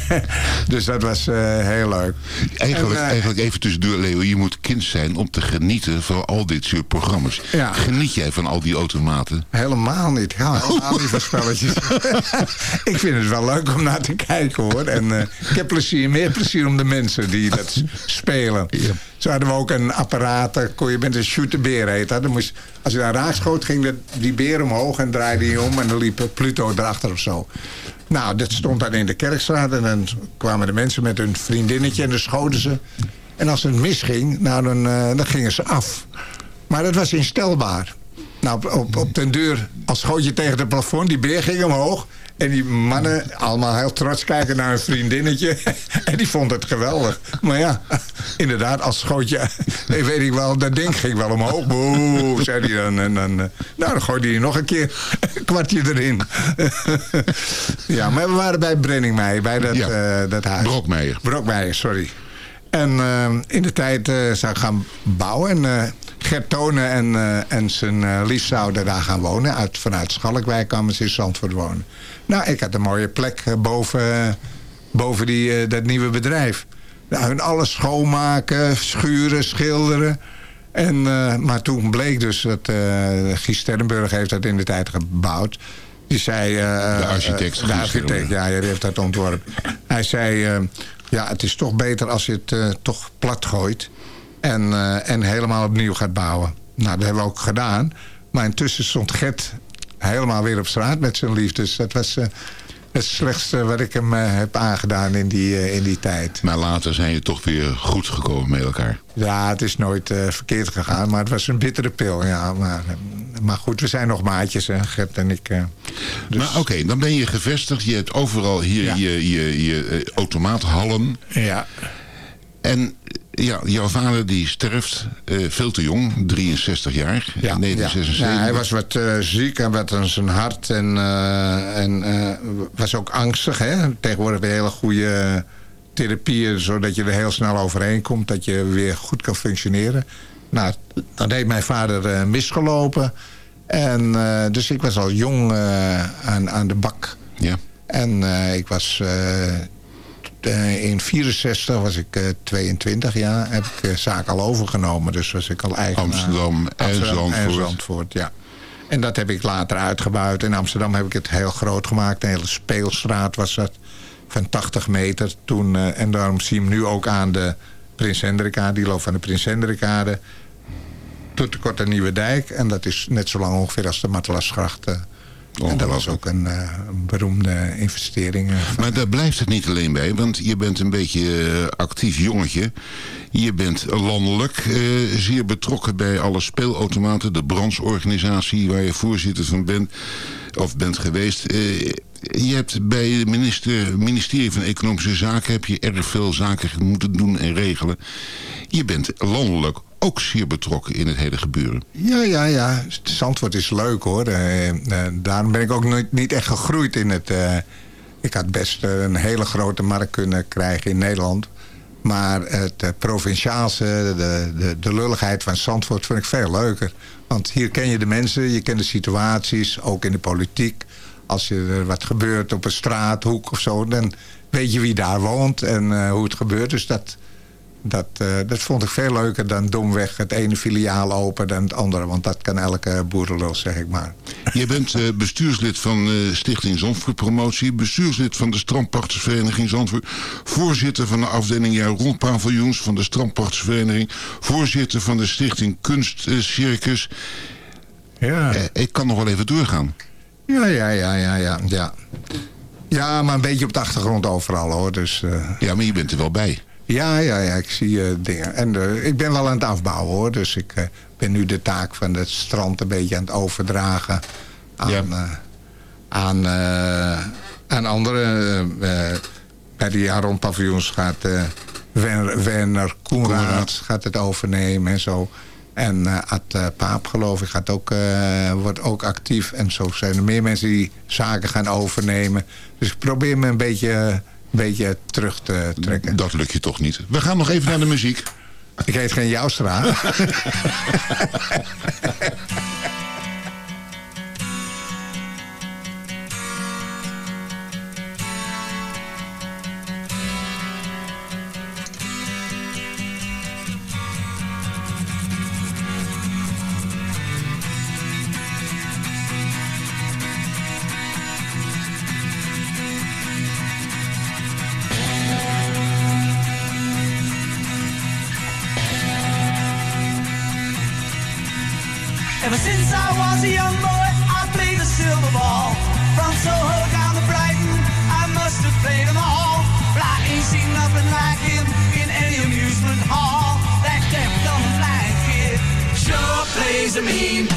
[SPEAKER 6] dus dat was heel leuk.
[SPEAKER 5] Eigenlijk,
[SPEAKER 6] En,
[SPEAKER 5] eigenlijk even tussendoor, Leo. Je moet kind zijn om te genieten van al dit soort programma's.
[SPEAKER 6] Ja.
[SPEAKER 5] Geniet jij van al die automaten?
[SPEAKER 6] Helemaal niet. Ja, helemaal niet van spelletjes. ik vind het wel leuk om naar te kijken hoor. En eh, ik heb plezier, meer plezier om de mensen die dat spelen. Zo hadden we ook een apparaat, daar kon je met een shooterbeer heet dat. Moest, als je daar raak schoot, ging de, die beer omhoog en draaide hij om. En dan liep Pluto erachter of zo. Nou, dat stond dan in de kerkstraat. En dan kwamen de mensen met hun vriendinnetje en dan schoten ze. En als het misging, nou, dan, eh, dan gingen ze af. Maar dat was instelbaar. Nou, op, op, op den deur, als schoot je tegen het plafond, die beer ging omhoog. En die mannen, allemaal heel trots kijken naar een vriendinnetje. En die vond het geweldig. Maar ja, inderdaad, als schootje... Ik weet ik wel, dat ding ging wel omhoog. Boe, zei hij dan. En dan eh, nou, dan gooide hij nog een keer een kwartje erin. Ja, maar we waren bij Brenningmeijer, bij dat,
[SPEAKER 5] Ja.
[SPEAKER 6] eh, dat huis.
[SPEAKER 5] Brokmeijer.
[SPEAKER 6] Brokmeijer, sorry. En eh, in de tijd eh, zou ik gaan bouwen. En eh Gert Tonen en, en zijn lief zouden daar gaan wonen. Uit, vanuit Schalkwijk kwamen ze in Zandvoort wonen. Nou, ik had een mooie plek boven, boven die, dat nieuwe bedrijf. Nou, hun alles schoonmaken, schuren, schilderen. En, maar toen bleek dus dat uh, Gies Sterrenburg heeft dat in de tijd gebouwd. Die zei...
[SPEAKER 5] De architect
[SPEAKER 6] de architect, ja, die heeft dat ontworpen. Hij zei, ja, het is toch beter als je het eh, toch plat gooit. En, eh, en helemaal opnieuw gaat bouwen. Nou, dat hebben we ook gedaan. Maar intussen stond Gert helemaal weer op straat met zijn lief. Dus dat was eh, het slechtste wat ik hem heb aangedaan in die, in die tijd.
[SPEAKER 5] Maar later zijn je toch weer goed gekomen met elkaar.
[SPEAKER 6] Ja, het is nooit verkeerd gegaan, maar het was een bittere pil. Ja, maar, maar goed, we zijn nog maatjes, hè, Gert en ik. eh. Dus-
[SPEAKER 5] Maar oké, dan ben je gevestigd. Je hebt overal hier
[SPEAKER 6] Ja.
[SPEAKER 5] je, je, je eh, automaathallen.
[SPEAKER 6] Ja.
[SPEAKER 5] En ja, jouw vader die sterft eh, veel te jong, 63 jaar, in 1976.
[SPEAKER 6] Ja, hij was wat eh, ziek en wat aan zijn hart. En, eh, en eh, was ook angstig. Hè? Tegenwoordig je hele goede therapieën... zodat je er heel snel overheen komt. Dat je weer goed kan functioneren. Nou, dan heeft mijn vader eh, misgelopen. En, eh, dus ik was al jong eh, aan, aan de bak.
[SPEAKER 5] Ja.
[SPEAKER 6] En ik was... in 64 was ik eh, 22 jaar. Heb ik eh, zaak al overgenomen. Dus was ik al eigenaar.
[SPEAKER 5] Amsterdam en
[SPEAKER 6] Amsterdam en
[SPEAKER 5] Zandvoort.
[SPEAKER 6] Zandvoort, ja. En dat heb ik later uitgebouwd. In Amsterdam heb ik het heel groot gemaakt. Een hele speelstraat was dat. Van 80 meter toen. en daarom zie je hem nu ook aan de Prins Hendrikade. Die loopt van de Prins Hendrikade. Tot de Korte Nieuwe Dijk. En dat is net zo lang ongeveer als de Matelasgracht. eh. en dat was ook een, eh, beroemde investering. eh,
[SPEAKER 5] Maar daar blijft het niet alleen bij, want je bent een beetje actief jongetje. Je bent landelijk zeer betrokken bij alle speelautomaten. De brandsorganisatie waar je voorzitter van bent, of bent geweest. Je hebt bij het minister, ministerie van Economische Zaken... heb je erg veel zaken moeten doen en regelen. Je bent landelijk ook zeer betrokken in het hele gebeuren.
[SPEAKER 6] Ja, ja, ja. Zandvoort is leuk hoor. Eh, daarom ben ik ook nooit, niet echt gegroeid in het... eh, ik had best een hele grote markt kunnen krijgen in Nederland. Maar het provinciaalse, de, de, de lulligheid van Zandvoort vind ik veel leuker. Want hier ken je de mensen, je kent de situaties, ook in de politiek. Als je er wat gebeurt op een straathoek of zo... dan weet je wie daar woont en eh, hoe het gebeurt. Dus dat, dat, eh, dat vond ik veel leuker dan domweg het ene filiaal open dan het andere. Want dat kan elke boerenlul, zeg ik maar.
[SPEAKER 5] Je bent eh, bestuurslid van eh, Stichting Zandvoort Promotie. Bestuurslid van de Strandpachtersvereniging Zandvoort. Voorzitter van de afdeling Jaar Rondpaviljoens van de Strandpachtersvereniging. Voorzitter van de Stichting Kunstcircus.
[SPEAKER 6] Ja.
[SPEAKER 5] Ik kan nog wel even doorgaan.
[SPEAKER 6] Ja, ja, ja, ja, ja. Ja, ja maar een beetje op de achtergrond overal hoor. Dus, eh,
[SPEAKER 5] Ja, maar je bent er wel bij.
[SPEAKER 6] ja, ja, ja, ik zie eh, dingen. En eh, ik ben wel aan het afbouwen hoor. Dus ik ben nu de taak van het strand een beetje aan het overdragen aan, aan, aan anderen. bij de jaar rond paviljoens gaat Werner, Werner Koenraad gaat het overnemen en zo. En eh Ad eh, Paap, geloof ik, gaat ook, eh, wordt ook actief. En zo zijn er meer mensen die zaken gaan overnemen. Dus ik probeer me een beetje, een beetje terug te trekken.
[SPEAKER 5] Dat lukt je toch niet. We gaan nog even naar de muziek.
[SPEAKER 6] Ik heet geen Joustra.
[SPEAKER 11] was a young boy, I played the silver ball. From Soho down to Brighton, I must have played them all. But I ain't seen nothing like him in any amusement hall. That deaf, dumb, blind kid sure plays a mean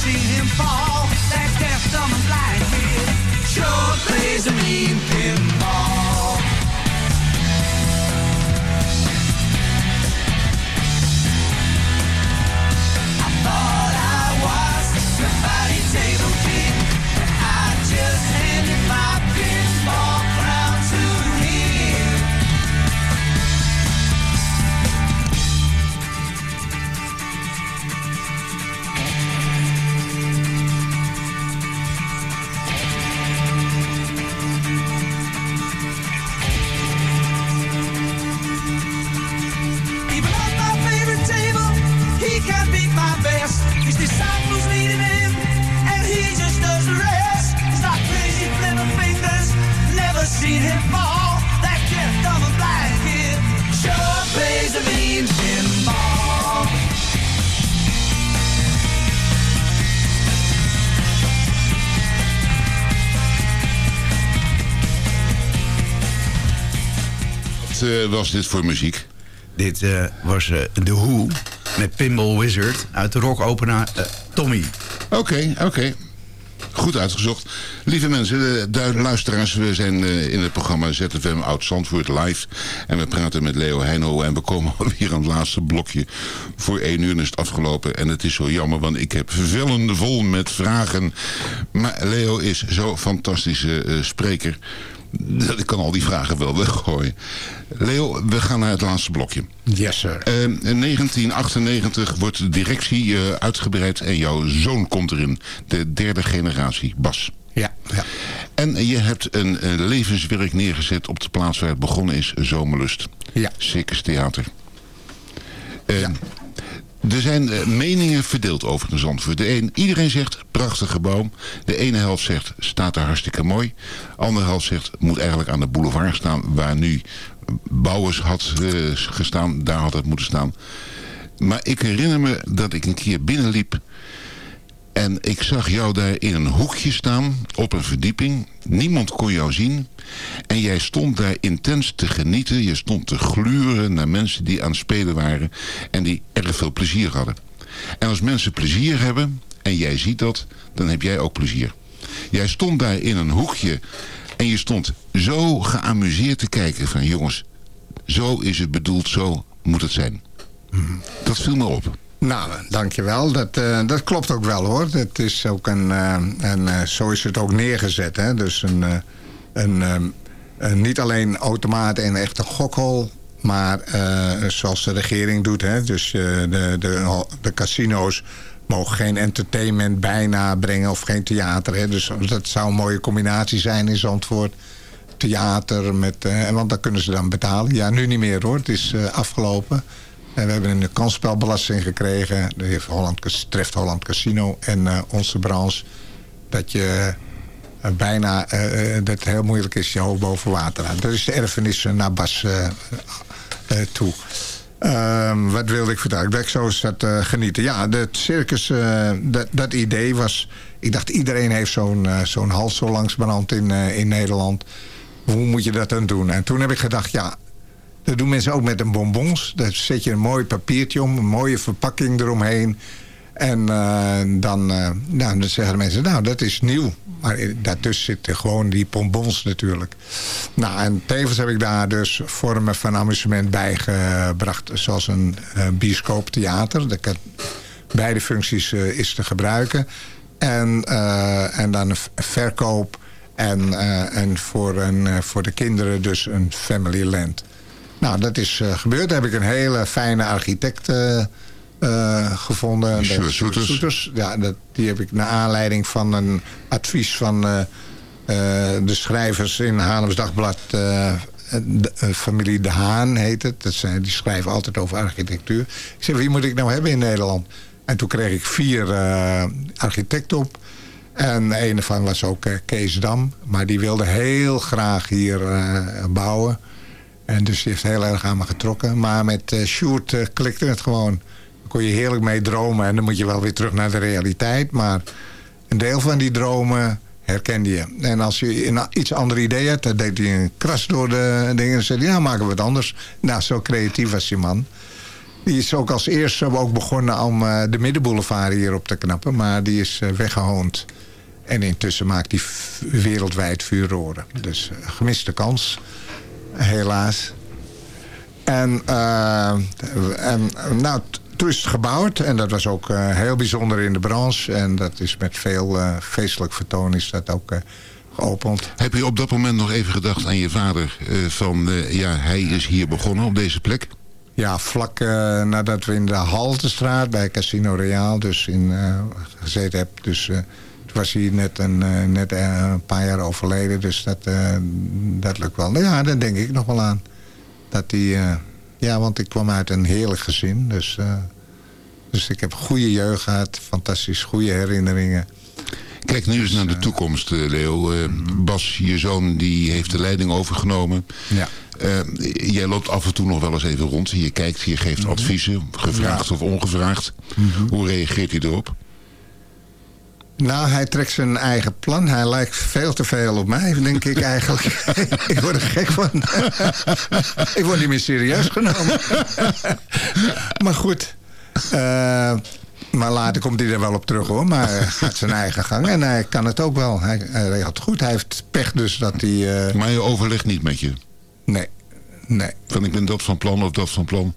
[SPEAKER 11] seen him fall. That deaf, dumb, and blind kid sure plays a was
[SPEAKER 5] dit voor muziek?
[SPEAKER 8] Dit eh, was eh, The Who met Pinball Wizard uit de rockopera eh, Tommy.
[SPEAKER 5] Oké, oké. Goed uitgezocht. Lieve mensen, de luisteraars, we zijn eh, in het programma ZFM Oud Zandvoort live. En we praten met Leo Heino en we komen alweer aan het laatste blokje. Voor één uur is het afgelopen en het is zo jammer, want ik heb vellen vol met vragen. Maar Leo is zo'n fantastische eh, spreker ik kan al die vragen wel weggooien. Leo, we gaan naar het laatste blokje.
[SPEAKER 6] Yes, sir.
[SPEAKER 5] Eh, in 1998 wordt de directie eh, uitgebreid en jouw zoon komt erin. De derde generatie, Bas.
[SPEAKER 6] Ja, ja.
[SPEAKER 5] En je hebt een, eh, levenswerk neergezet op de plaats waar het begonnen is, Zomerlust.
[SPEAKER 6] Ja.
[SPEAKER 5] Circus Theater. Eh, Er zijn eh, meningen verdeeld over de Zandvoort. De een, iedereen zegt, prachtig gebouw. De ene helft zegt, staat er hartstikke mooi. De andere helft zegt, moet eigenlijk aan de boulevard staan... waar nu Bouwers had eh, gestaan. Daar had het moeten staan. Maar ik herinner me dat ik een keer binnenliep... En ik zag jou daar in een hoekje staan, op een verdieping. Niemand kon jou zien. En jij stond daar intens te genieten. Je stond te gluren naar mensen die aan het spelen waren. En die erg veel plezier hadden. En als mensen plezier hebben, en jij ziet dat, dan heb jij ook plezier. Jij stond daar in een hoekje. En je stond zo geamuseerd te kijken van jongens, zo is het bedoeld, zo moet het zijn. Dat viel me op.
[SPEAKER 6] Nou, dankjewel. Dat, eh, dat klopt ook wel hoor. Het is ook een, eh, en eh, zo is het ook neergezet. Hè? Dus een, eh, een, ehm, een niet alleen automaat en echt een gokhol, maar zoals de regering doet. Hè? Dus de, de, de casino's mogen geen entertainment bijna brengen of geen theater. Hè? Dus dat zou een mooie combinatie zijn in Zandvoort. Theater, met, want dan kunnen ze dan betalen. Ja, nu niet meer hoor. Het is afgelopen. En we hebben een kansspelbelasting gekregen. Dat heeft treft Holland Casino en eh, onze branche. Dat je eh, bijna, eh, dat het heel moeilijk is je hoofd boven water aan. Dat is de erfenis naar Bas toe. Ehm, wat wilde ik vertellen? Ik zo zat uh, genieten. Ja, het circus, dat, dat idee was... Ik dacht, iedereen heeft zo'n eh, zo'n hals zo langzamerhand in, in Nederland. Hoe moet je dat dan doen? En toen heb ik gedacht, ja, dat doen mensen ook met een bonbons. Daar zet je een mooi papiertje om, een mooie verpakking eromheen. En eh, dan, eh, nou, dan zeggen mensen, nou, dat is nieuw. Maar daartussen zitten gewoon die bonbons natuurlijk. Nou, en tevens heb ik daar dus vormen van amusement bijgebracht. Zoals een uh, bioscooptheater. Dat kan, beide functies is te gebruiken. En, en dan een verkoop. En, en voor, een, voor de kinderen dus een family land. Nou, dat is gebeurd. Daar heb ik een hele fijne architect uh, gevonden.
[SPEAKER 5] Soeters.
[SPEAKER 6] Soeters. Ja, dat, die heb ik naar aanleiding van een advies van uh, uh, de schrijvers in Haarlems Dagblad. De, familie De Haan heet het. Dat zijn, die schrijven altijd over architectuur. Ik zei, wie moet ik nou hebben in Nederland? En toen kreeg ik vier architecten op. En een van was ook Kees Dam. Maar die wilde heel graag hier bouwen. En dus die heeft heel erg aan me getrokken. Maar met uh, Sjoerd uh, klikte het gewoon kon je heerlijk mee dromen. En dan moet je wel weer terug naar de realiteit. Maar een deel van die dromen herkende je. En als je een iets ander idee hebt, dan deed hij een kras door de dingen. En zei hij, nou maken we het anders. Nou, zo creatief was die man. Die is ook als eerste ook begonnen om uh, de middenboulevard hier op te knappen. Maar die is uh, weggehoond. En intussen maakt hij wereldwijd furoren. Dus gemiste kans. Helaas. En, en nou, toen is het gebouwd. En dat was ook heel bijzonder in de branche. En dat is met veel feestelijk vertoon is dat ook geopend.
[SPEAKER 5] Heb je op dat moment nog even gedacht aan je vader? van, ja, hij is hier begonnen op deze plek?
[SPEAKER 6] Ja, vlak uh, nadat we in de Haltestraat bij Casino Royal dus in, uh, gezeten hebben. Dus uh, toen was hij net, een, net een paar jaar overleden. Dus dat, dat lukt wel. Ja, daar denk ik nog wel aan. Dat hij, ja, want ik kwam uit een heerlijk gezin. Dus, dus ik heb goede jeugd gehad. Fantastisch goede herinneringen.
[SPEAKER 5] Kijk nu eens naar de toekomst, Leo. Bas, je zoon, die heeft de leiding overgenomen.
[SPEAKER 6] Ja.
[SPEAKER 5] Uh, jij loopt af en toe nog wel eens even rond. Je kijkt, je geeft
[SPEAKER 6] Mhm.
[SPEAKER 5] adviezen, gevraagd of ongevraagd. Hoe reageert hij erop?
[SPEAKER 6] Nou, hij trekt zijn eigen plan. Hij lijkt veel te veel op mij, denk ik eigenlijk. ik word er gek van. ik word niet meer serieus genomen. maar goed. Uh, maar later komt hij er wel op terug hoor. Maar hij gaat zijn eigen gang. En hij kan het ook wel. Hij, hij regelt goed. Hij heeft pech dus dat hij... Uh...
[SPEAKER 5] Maar je overlegt niet met je?
[SPEAKER 6] Nee. Nee.
[SPEAKER 5] Van ik ben dat van plan of dat van plan?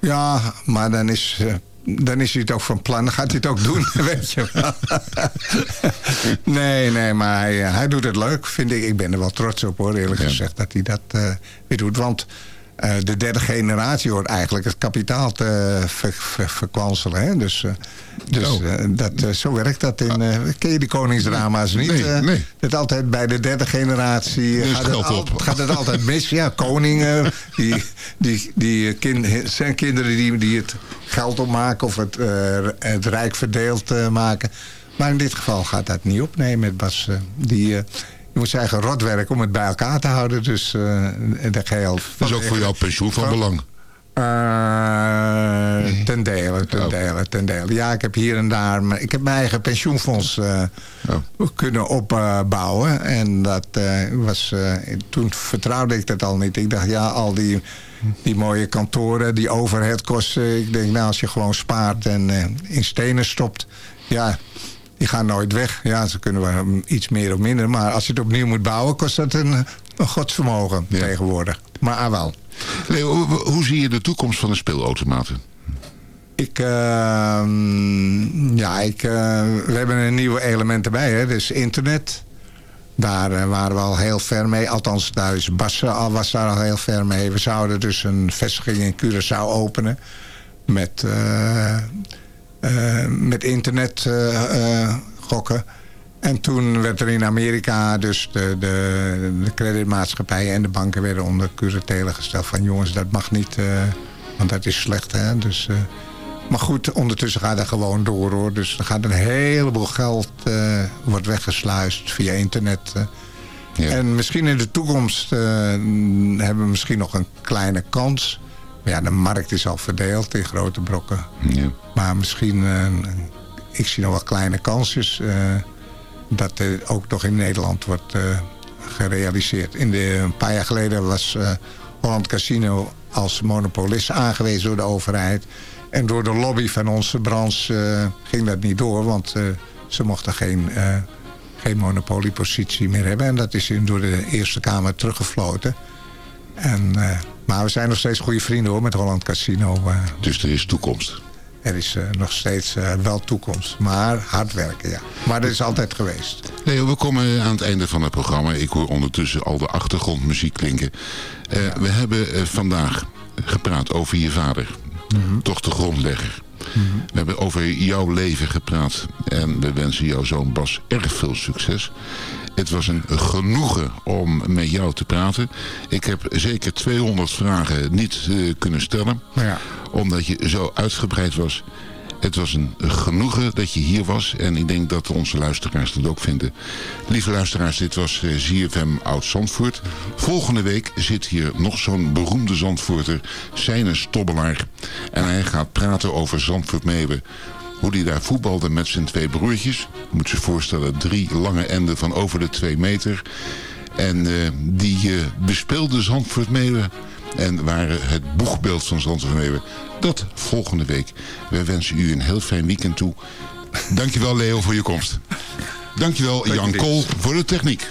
[SPEAKER 6] Ja, maar dan is, uh, dan is hij het ook van plan. Dan gaat hij het ook doen, weet je wel. nee, nee, maar hij, hij doet het leuk, vind ik. Ik ben er wel trots op, hoor, eerlijk ja. gezegd, dat hij dat uh, weer doet. Want uh, de derde generatie hoort eigenlijk het kapitaal te ver, ver, verkwanselen. Hè? Dus, uh, dus oh. uh, dat, zo werkt dat in... ken je die koningsdrama's niet?
[SPEAKER 5] Nee, nee.
[SPEAKER 6] Dat altijd bij de derde generatie
[SPEAKER 5] dus
[SPEAKER 6] gaat, het al, gaat, het altijd mis. Ja, koningen, die, die, die kind, zijn kinderen die, die het geld opmaken... of het, het rijk verdeeld maken. Maar in dit geval gaat dat niet op. Nee, met Bas. die je moet zeggen rotwerk om het bij elkaar te houden. Dus uh, de geheel...
[SPEAKER 5] Dat is ook voor jouw pensioen van, belang?
[SPEAKER 6] Uh, nee. Ten dele, ten dele, ten dele. Ja, ik heb hier en daar... Maar ik heb mijn eigen pensioenfonds uh, oh. kunnen opbouwen. en dat was... toen vertrouwde ik dat al niet. Ik dacht, ja, al die, die mooie kantoren, die overheadkosten... Ik denk, nou, als je gewoon spaart en in stenen stopt... Ja, die gaan nooit weg. Ja, ze kunnen wel iets meer of minder. Maar als je het opnieuw moet bouwen, kost dat een, een godsvermogen ja. tegenwoordig. Maar ah, wel.
[SPEAKER 5] Leo, hoe zie je de toekomst van de speelautomaten?
[SPEAKER 6] Ik, uh, ja, ik, uh, we hebben een nieuwe element erbij. Hè? Dus internet. Daar uh, waren we al heel ver mee. Althans, daar is Bas al, was daar al heel ver mee. We zouden dus een vestiging in Curaçao openen. Met... Uh, met internet uh, gokken. En toen werd er in Amerika dus de, de, de creditmaatschappijen en de banken werden onder curatele gesteld. Van jongens, dat mag niet, uh, want dat is slecht. Hè? Dus, maar goed, ondertussen gaat dat gewoon door hoor. Dus er gaat een heleboel geld wordt weggesluist via internet. Ja. En misschien in de toekomst hebben we misschien nog een kleine kans... Maar ja, de markt is al verdeeld in grote brokken.
[SPEAKER 5] Ja.
[SPEAKER 6] Maar misschien, uh, ik zie nog wel kleine kansjes... Uh, dat er ook nog in Nederland wordt uh, gerealiseerd. In de, een paar jaar geleden was Holland Casino als monopolist aangewezen door de overheid. En door de lobby van onze branche ging dat niet door. Want ze mochten geen, geen monopoliepositie meer hebben. En dat is in, door de Eerste Kamer teruggefloten. En... Maar we zijn nog steeds goede vrienden hoor, met Holland Casino. Uh,
[SPEAKER 5] dus er is toekomst?
[SPEAKER 6] Er is uh, nog steeds uh, wel toekomst. Maar hard werken, ja. Maar dat is altijd geweest.
[SPEAKER 5] Leo, we komen aan het einde van het programma. Ik hoor ondertussen al de achtergrondmuziek klinken. Ja. We hebben vandaag gepraat over je vader. Mm -hmm. Toch de grondlegger. -hmm. We hebben over jouw leven gepraat. En we wensen jouw zoon Bas erg veel succes. Het was een genoegen om met jou te praten. Ik heb zeker 200 vragen niet uh, kunnen stellen.
[SPEAKER 6] Ja.
[SPEAKER 5] Omdat je zo uitgebreid was. Het was een genoegen dat je hier was. En ik denk dat onze luisteraars dat ook vinden. Lieve luisteraars, dit was uh, ZFM Oud Zandvoort. Volgende week zit hier nog zo'n beroemde Zandvoorter. Zijne Stobbelaar. En hij gaat praten over Zandvoort Meeuwen hoe hij daar voetbalde met zijn twee broertjes. Je moet je voorstellen, drie lange enden van over de twee meter. En uh, die uh, bespeelde Zandvoort Meeuwen En waar het boegbeeld van Zandvoort van Leeuwen, dat volgende week. Wij wensen u een heel fijn weekend toe. Dankjewel Leo voor je komst. Dankjewel Jan Kool voor de techniek.